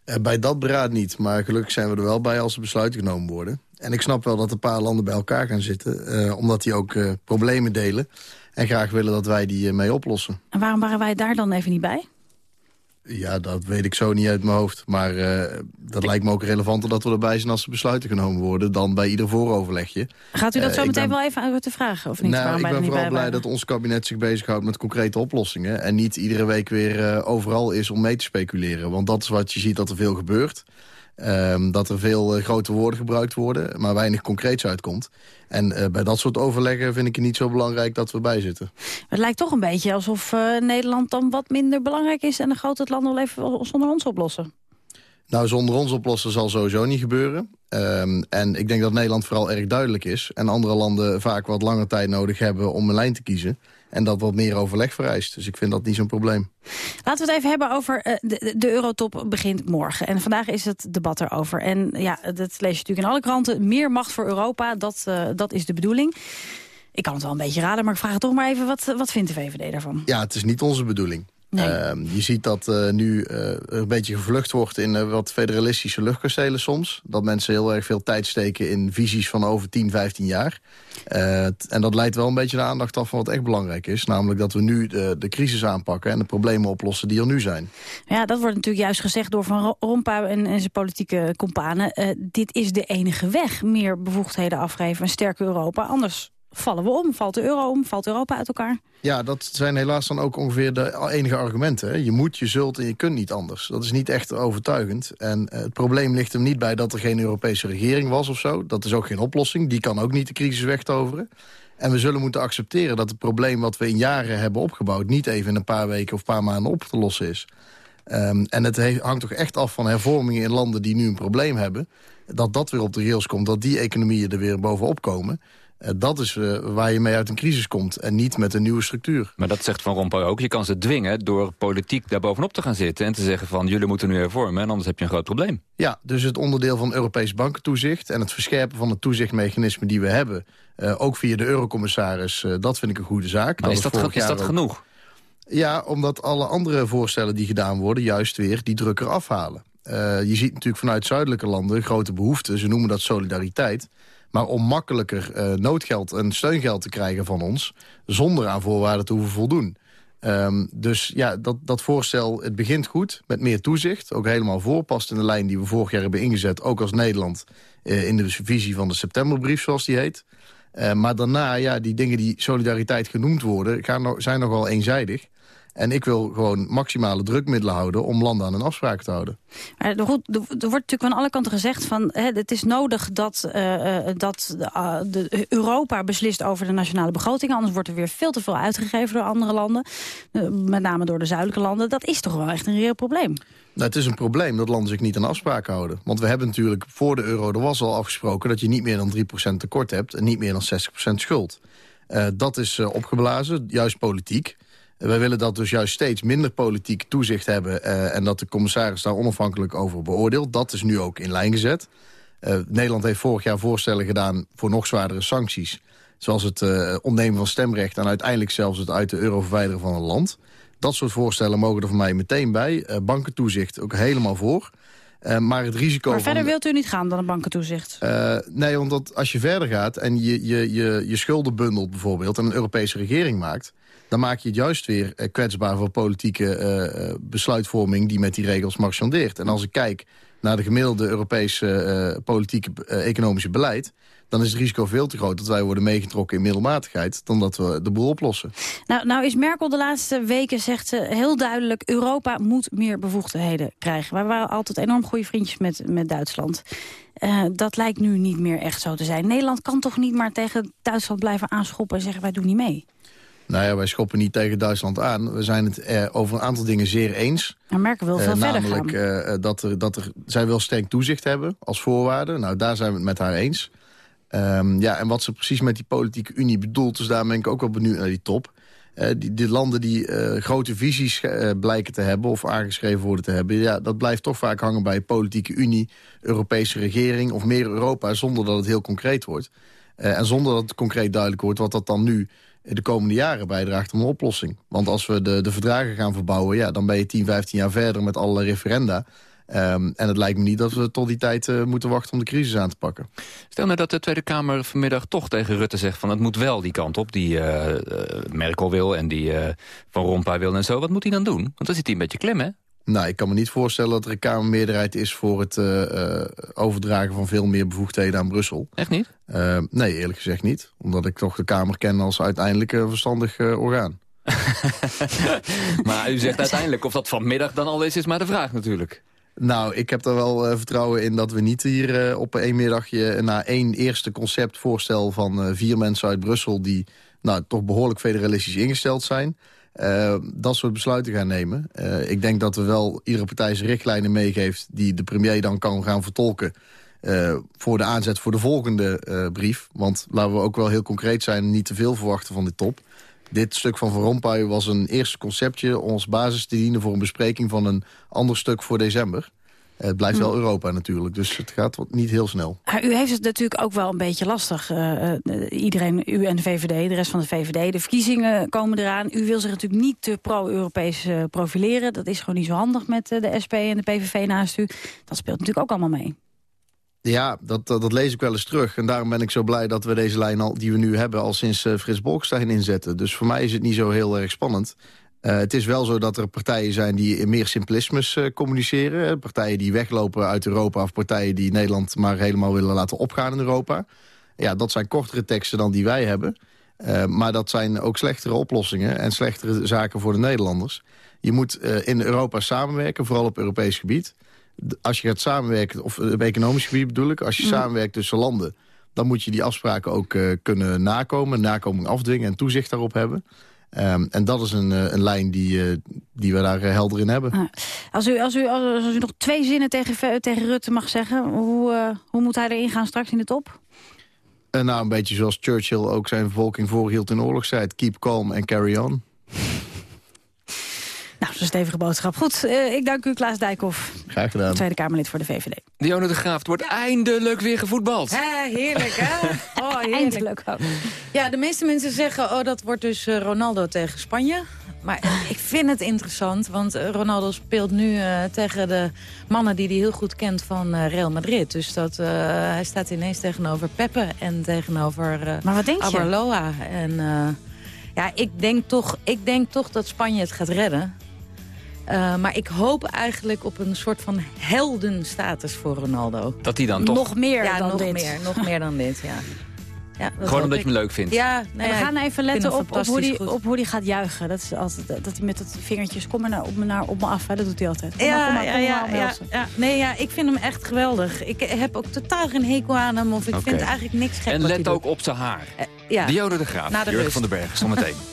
eh, bij dat beraad niet. Maar gelukkig zijn we er wel bij als er besluiten genomen worden. En ik snap wel dat een paar landen bij elkaar gaan zitten. eh, omdat die ook eh, problemen delen. En graag willen dat wij die mee oplossen. En waarom waren wij daar dan even niet bij? Ja, dat weet ik zo niet uit mijn hoofd. Maar eh, dat lijkt me ook relevanter dat we erbij zijn als er besluiten genomen worden... dan bij ieder vooroverlegje. Gaat u dat Eh, zo meteen ben- wel even aan Rutte vragen? Of niet? Nou, ik ben vooral blij waren? dat ons kabinet zich bezighoudt met concrete oplossingen. En niet iedere week weer eh, overal is om mee te speculeren. Want dat is wat je ziet dat er veel gebeurt. Ehm, dat er veel eh, grote woorden gebruikt worden, maar weinig concreets uitkomt. En eh, bij dat soort overleggen vind ik het niet zo belangrijk dat we bij zitten. Het lijkt toch een beetje alsof eh, Nederland dan wat minder belangrijk is... en de grote landen wel even zonder ons oplossen. Nou, zonder ons oplossen zal sowieso niet gebeuren. Ehm, en ik denk dat Nederland vooral erg duidelijk is. En andere landen vaak wat langer tijd nodig hebben om een lijn te kiezen. En dat wat meer overleg vereist. Dus ik vind dat niet zo'n probleem. Laten we het even hebben over eh, de, de eurotop begint morgen. En vandaag is het debat erover. En ja, dat lees je natuurlijk in alle kranten. Meer macht voor Europa, dat, eh, dat is de bedoeling. Ik kan het wel een beetje raden, maar ik vraag het toch maar even. Wat, wat vindt de VVD daarvan? Ja, het is niet onze bedoeling. Nee. Ehm, je ziet dat eh, nu er een beetje gevlucht wordt in eh, wat federalistische luchtkastelen soms. Dat mensen heel erg veel tijd steken in visies van over 10, 15 jaar. En dat leidt wel een beetje de aandacht af van wat echt belangrijk is. Namelijk dat we nu de, de crisis aanpakken en de problemen oplossen die er nu zijn. Ja, dat wordt natuurlijk juist gezegd door Van Ro- Rompuy en, en zijn politieke companen. Dit is de enige weg. Meer bevoegdheden afgeven, een sterker Europa. Anders vallen we om. Valt de euro om, valt Europa uit elkaar. Ja, dat zijn helaas dan ook ongeveer de enige argumenten. hè. Je moet, je zult en je kunt niet anders. Dat is niet echt overtuigend. En eh, het probleem ligt hem niet bij dat er geen Europese regering was of zo. Dat is ook geen oplossing. Die kan ook niet de crisis wegtoveren. En we zullen moeten accepteren dat het probleem wat we in jaren hebben opgebouwd... niet even in een paar weken of een paar maanden op te lossen is. Ehm, en het he- hangt toch echt af van hervormingen in landen die nu een probleem hebben. Dat dat weer op de rails komt, dat die economieën er weer bovenop komen. Eh, dat is eh, waar je mee uit een crisis komt en niet met een nieuwe structuur. Maar dat zegt Van Rompuy ook. Je kan ze dwingen door politiek daar bovenop te gaan zitten... en te zeggen van jullie moeten nu hervormen en anders heb je een groot probleem. Ja, dus het onderdeel van Europees bankentoezicht... en het verscherpen van het toezichtmechanisme die we hebben... eh, ook via de eurocommissaris, dat vind ik een goede zaak. Maar is dat, vorig ge- is dat ook- genoeg? Ja, omdat alle andere voorstellen die gedaan worden... juist weer die druk eraf halen. Eh, je ziet natuurlijk vanuit zuidelijke landen grote behoeften. Ze noemen dat solidariteit. Maar om makkelijker eh, noodgeld en steungeld te krijgen van ons... zonder aan voorwaarden te hoeven voldoen. Ehm, dus ja, dat, dat voorstel, het begint goed met meer toezicht. Ook helemaal voor, past in de lijn die we vorig jaar hebben ingezet... ook als Nederland eh, in de visie van de septemberbrief, zoals die heet. Eh, maar daarna, ja, die dingen die solidariteit genoemd worden... Gaan zijn nogal eenzijdig. En ik wil gewoon maximale drukmiddelen houden... om landen aan hun afspraken te houden. Maar er, goed, er wordt natuurlijk van alle kanten gezegd van hè, het is nodig dat, eh, eh, dat de, ah, de Europa beslist over de nationale begroting. Anders wordt er weer veel te veel uitgegeven door andere landen. Eh, met name door de zuidelijke landen. Dat is toch wel echt een reëel probleem. Nou, het is een probleem dat landen zich niet aan afspraken houden. Want we hebben natuurlijk voor de euro, er was al afgesproken... dat je niet meer dan 3% tekort hebt en niet meer dan 60% schuld. Eh, dat is eh, opgeblazen, juist politiek. Wij willen dat dus juist steeds minder politiek toezicht hebben... eh, en dat de commissaris daar onafhankelijk over beoordeelt. Dat is nu ook in lijn gezet. Eh, Nederland heeft vorig jaar voorstellen gedaan voor nog zwaardere sancties. Zoals het eh, ontnemen van stemrecht en uiteindelijk zelfs het uit de euro verwijderen van een land. Dat soort voorstellen mogen er voor mij meteen bij. Bankentoezicht ook helemaal voor. Maar het risico Maar van... verder wilt u niet gaan dan een bankentoezicht. Eh, nee, omdat als je verder gaat en je, je, je, je schulden bundelt bijvoorbeeld... en een Europese regering maakt... dan maak je het juist weer eh, kwetsbaar voor politieke eh, eh, besluitvorming... die met die regels marchandeert. En als ik kijk naar de gemiddelde Europese eh, politieke economische beleid... dan is het risico veel te groot dat wij worden meegetrokken in middelmatigheid... dan dat we de boel oplossen. Nou, nou is Merkel de laatste weken, zegt ze heel duidelijk... Europa moet meer bevoegdheden krijgen. Wij waren altijd enorm goede vriendjes met, met Duitsland. Dat lijkt nu niet meer echt zo te zijn. Nederland kan toch niet maar tegen Duitsland blijven aanschoppen... en zeggen wij doen niet mee. Nou ja, wij schoppen niet tegen Duitsland aan. We zijn het eh, over een aantal dingen zeer eens. Maar Merkel wil veel Eh, verder namelijk gaan. eh, dat, er, dat er, zij wil streng toezicht hebben als voorwaarde. Nou, daar zijn we het met haar eens. Ehm, ja, en wat ze precies met die politieke unie bedoelt... dus daar ben ik ook wel benieuwd naar die top. Eh, die, die landen die eh, grote visies eh, blijken te hebben... of aangeschreven worden te hebben... Ja, dat blijft toch vaak hangen bij politieke unie... Europese regering of meer Europa... zonder dat het heel concreet wordt. Eh, en zonder dat het concreet duidelijk wordt... wat dat dan nu de komende jaren bijdraagt om een oplossing. Want als we de, de verdragen gaan verbouwen... Ja, dan ben je 10, 15 jaar verder met alle referenda... Ehm, en het lijkt me niet dat we tot die tijd eh, moeten wachten om de crisis aan te pakken. Stel nou dat de Tweede Kamer vanmiddag toch tegen Rutte zegt... van het moet wel die kant op, die eh, eh, Merkel wil en die Van Rompuy wil en zo. Wat moet hij dan doen? Want dan zit hij een beetje klem, hè? Nou, ik kan me niet voorstellen dat er een Kamermeerderheid is... voor het eh, eh, overdragen van veel meer bevoegdheden aan Brussel. Echt niet? Eh, nee, eerlijk gezegd niet. Omdat ik toch de Kamer ken als uiteindelijk een verstandig orgaan. Maar u zegt uiteindelijk of dat vanmiddag dan al is, is maar de vraag natuurlijk. Nou, ik heb er wel vertrouwen in dat we niet hier op één middagje... na één eerste conceptvoorstel van vier mensen uit Brussel... die nou, toch behoorlijk federalistisch ingesteld zijn... eh, dat soort besluiten gaan nemen. Eh, ik denk dat we wel iedere partij zijn richtlijnen meegeeft... die de premier dan kan gaan vertolken... eh, voor de aanzet voor de volgende brief. Want laten we ook wel heel concreet zijn... niet te veel verwachten van de top. Dit stuk van Van Rompuy was een eerste conceptje... als basis te dienen voor een bespreking van een ander stuk voor december. Het blijft wel Europa natuurlijk, dus het gaat niet heel snel. Maar u heeft het natuurlijk ook wel een beetje lastig. eh, eh, iedereen, u en de VVD, de rest van de VVD. De verkiezingen komen eraan. U wil zich natuurlijk niet te pro-Europees eh, profileren. Dat is gewoon niet zo handig met de SP en de PVV naast u. Dat speelt natuurlijk ook allemaal mee. Ja, dat, dat, dat lees ik wel eens terug. En daarom ben ik zo blij dat we deze lijn al, die we nu hebben... al sinds Frits Bolkestein inzetten. Dus voor mij is het niet zo heel erg spannend. Eh, het is wel zo dat er partijen zijn die meer simplismes eh, communiceren. Eh, Partijen die weglopen uit Europa... of partijen die Nederland maar helemaal willen laten opgaan in Europa. Ja, dat zijn kortere teksten dan die wij hebben. Maar dat zijn ook slechtere oplossingen... en slechtere zaken voor de Nederlanders. Je moet in Europa samenwerken, vooral op Europees gebied als je gaat samenwerken, of op economisch gebied bedoel ik... als je Mm. samenwerkt tussen landen... dan moet je die afspraken ook kunnen nakomen... nakoming afdwingen en toezicht daarop hebben. Ehm, en dat is een, eh, een lijn die, eh, die we daar eh, helder in hebben. Als u, als, u, als, als u nog twee zinnen tegen, tegen Rutte mag zeggen... Hoe, hoe moet hij erin gaan straks in de top? Nou, een beetje zoals Churchill ook zijn bevolking voorhield in oorlogstijd. Keep calm and carry on. Nou, dat is een stevige boodschap. Goed, eh, ik dank u Klaas Dijkhoff, Graag gedaan. Tweede Kamerlid voor de VVD. Dionne de Graaf, het wordt eindelijk weer gevoetbald. Hè, heerlijk, hè? Oh, heerlijk. Eindelijk ook. Ja, de meeste mensen zeggen, oh, dat wordt dus eh, Ronaldo tegen Spanje. Maar ik vind het interessant, want eh, Ronaldo speelt nu eh, tegen de mannen die hij heel goed kent van Real Madrid. Dus dat, eh, hij staat ineens tegenover Pepe en tegenover eh Maar wat denk je? Arbeloa. En eh, ja, ik denk, toch, ik denk toch dat Spanje het gaat redden. Eh, maar ik hoop eigenlijk op een soort van heldenstatus voor Ronaldo. Dat hij dan toch... Nog meer ja, dan nog dit. Meer, nog meer dan dit, ja. ja Gewoon omdat je ik. hem leuk vindt. Ja, nou we ja, gaan even letten op, op, hoe die, op hoe die gaat juichen. Dat, is altijd, dat hij met dat vingertjes, kom maar naar, op, me, naar, op me af. Hè. Dat doet hij altijd. Kom maar, Ja, kom maar, ja, kom maar, ja, ja. Nee, ja, ik vind hem echt geweldig. Ik heb ook totaal geen hekel aan hem. Of ik vind eigenlijk niks gek En let hij ook doet. op zijn haar. ja. Dionne de Graaf, de Jurgen van den Berg, zometeen.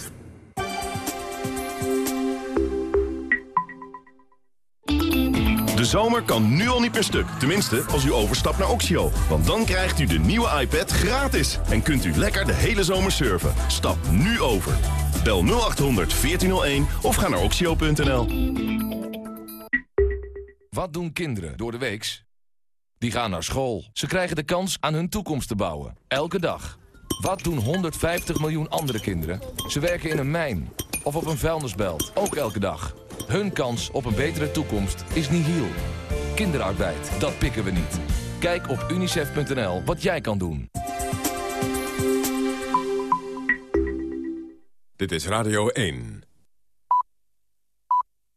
De zomer kan nu al niet meer stuk. Tenminste, als u overstapt naar Oxio. Want dan krijgt u de nieuwe iPad gratis. En kunt u lekker de hele zomer surfen. Stap nu over. Bel 0800 1401 of ga naar oxio.nl. Wat doen kinderen door de weeks? Die gaan naar school. Ze krijgen de kans aan hun toekomst te bouwen. Elke dag. Wat doen 150 miljoen andere kinderen? Ze werken in een mijn of op een vuilnisbelt. Ook elke dag. Hun kans op een betere toekomst is nihil. Kinderarbeid, dat pikken we niet. Kijk op unicef.nl wat jij kan doen. Dit is Radio 1.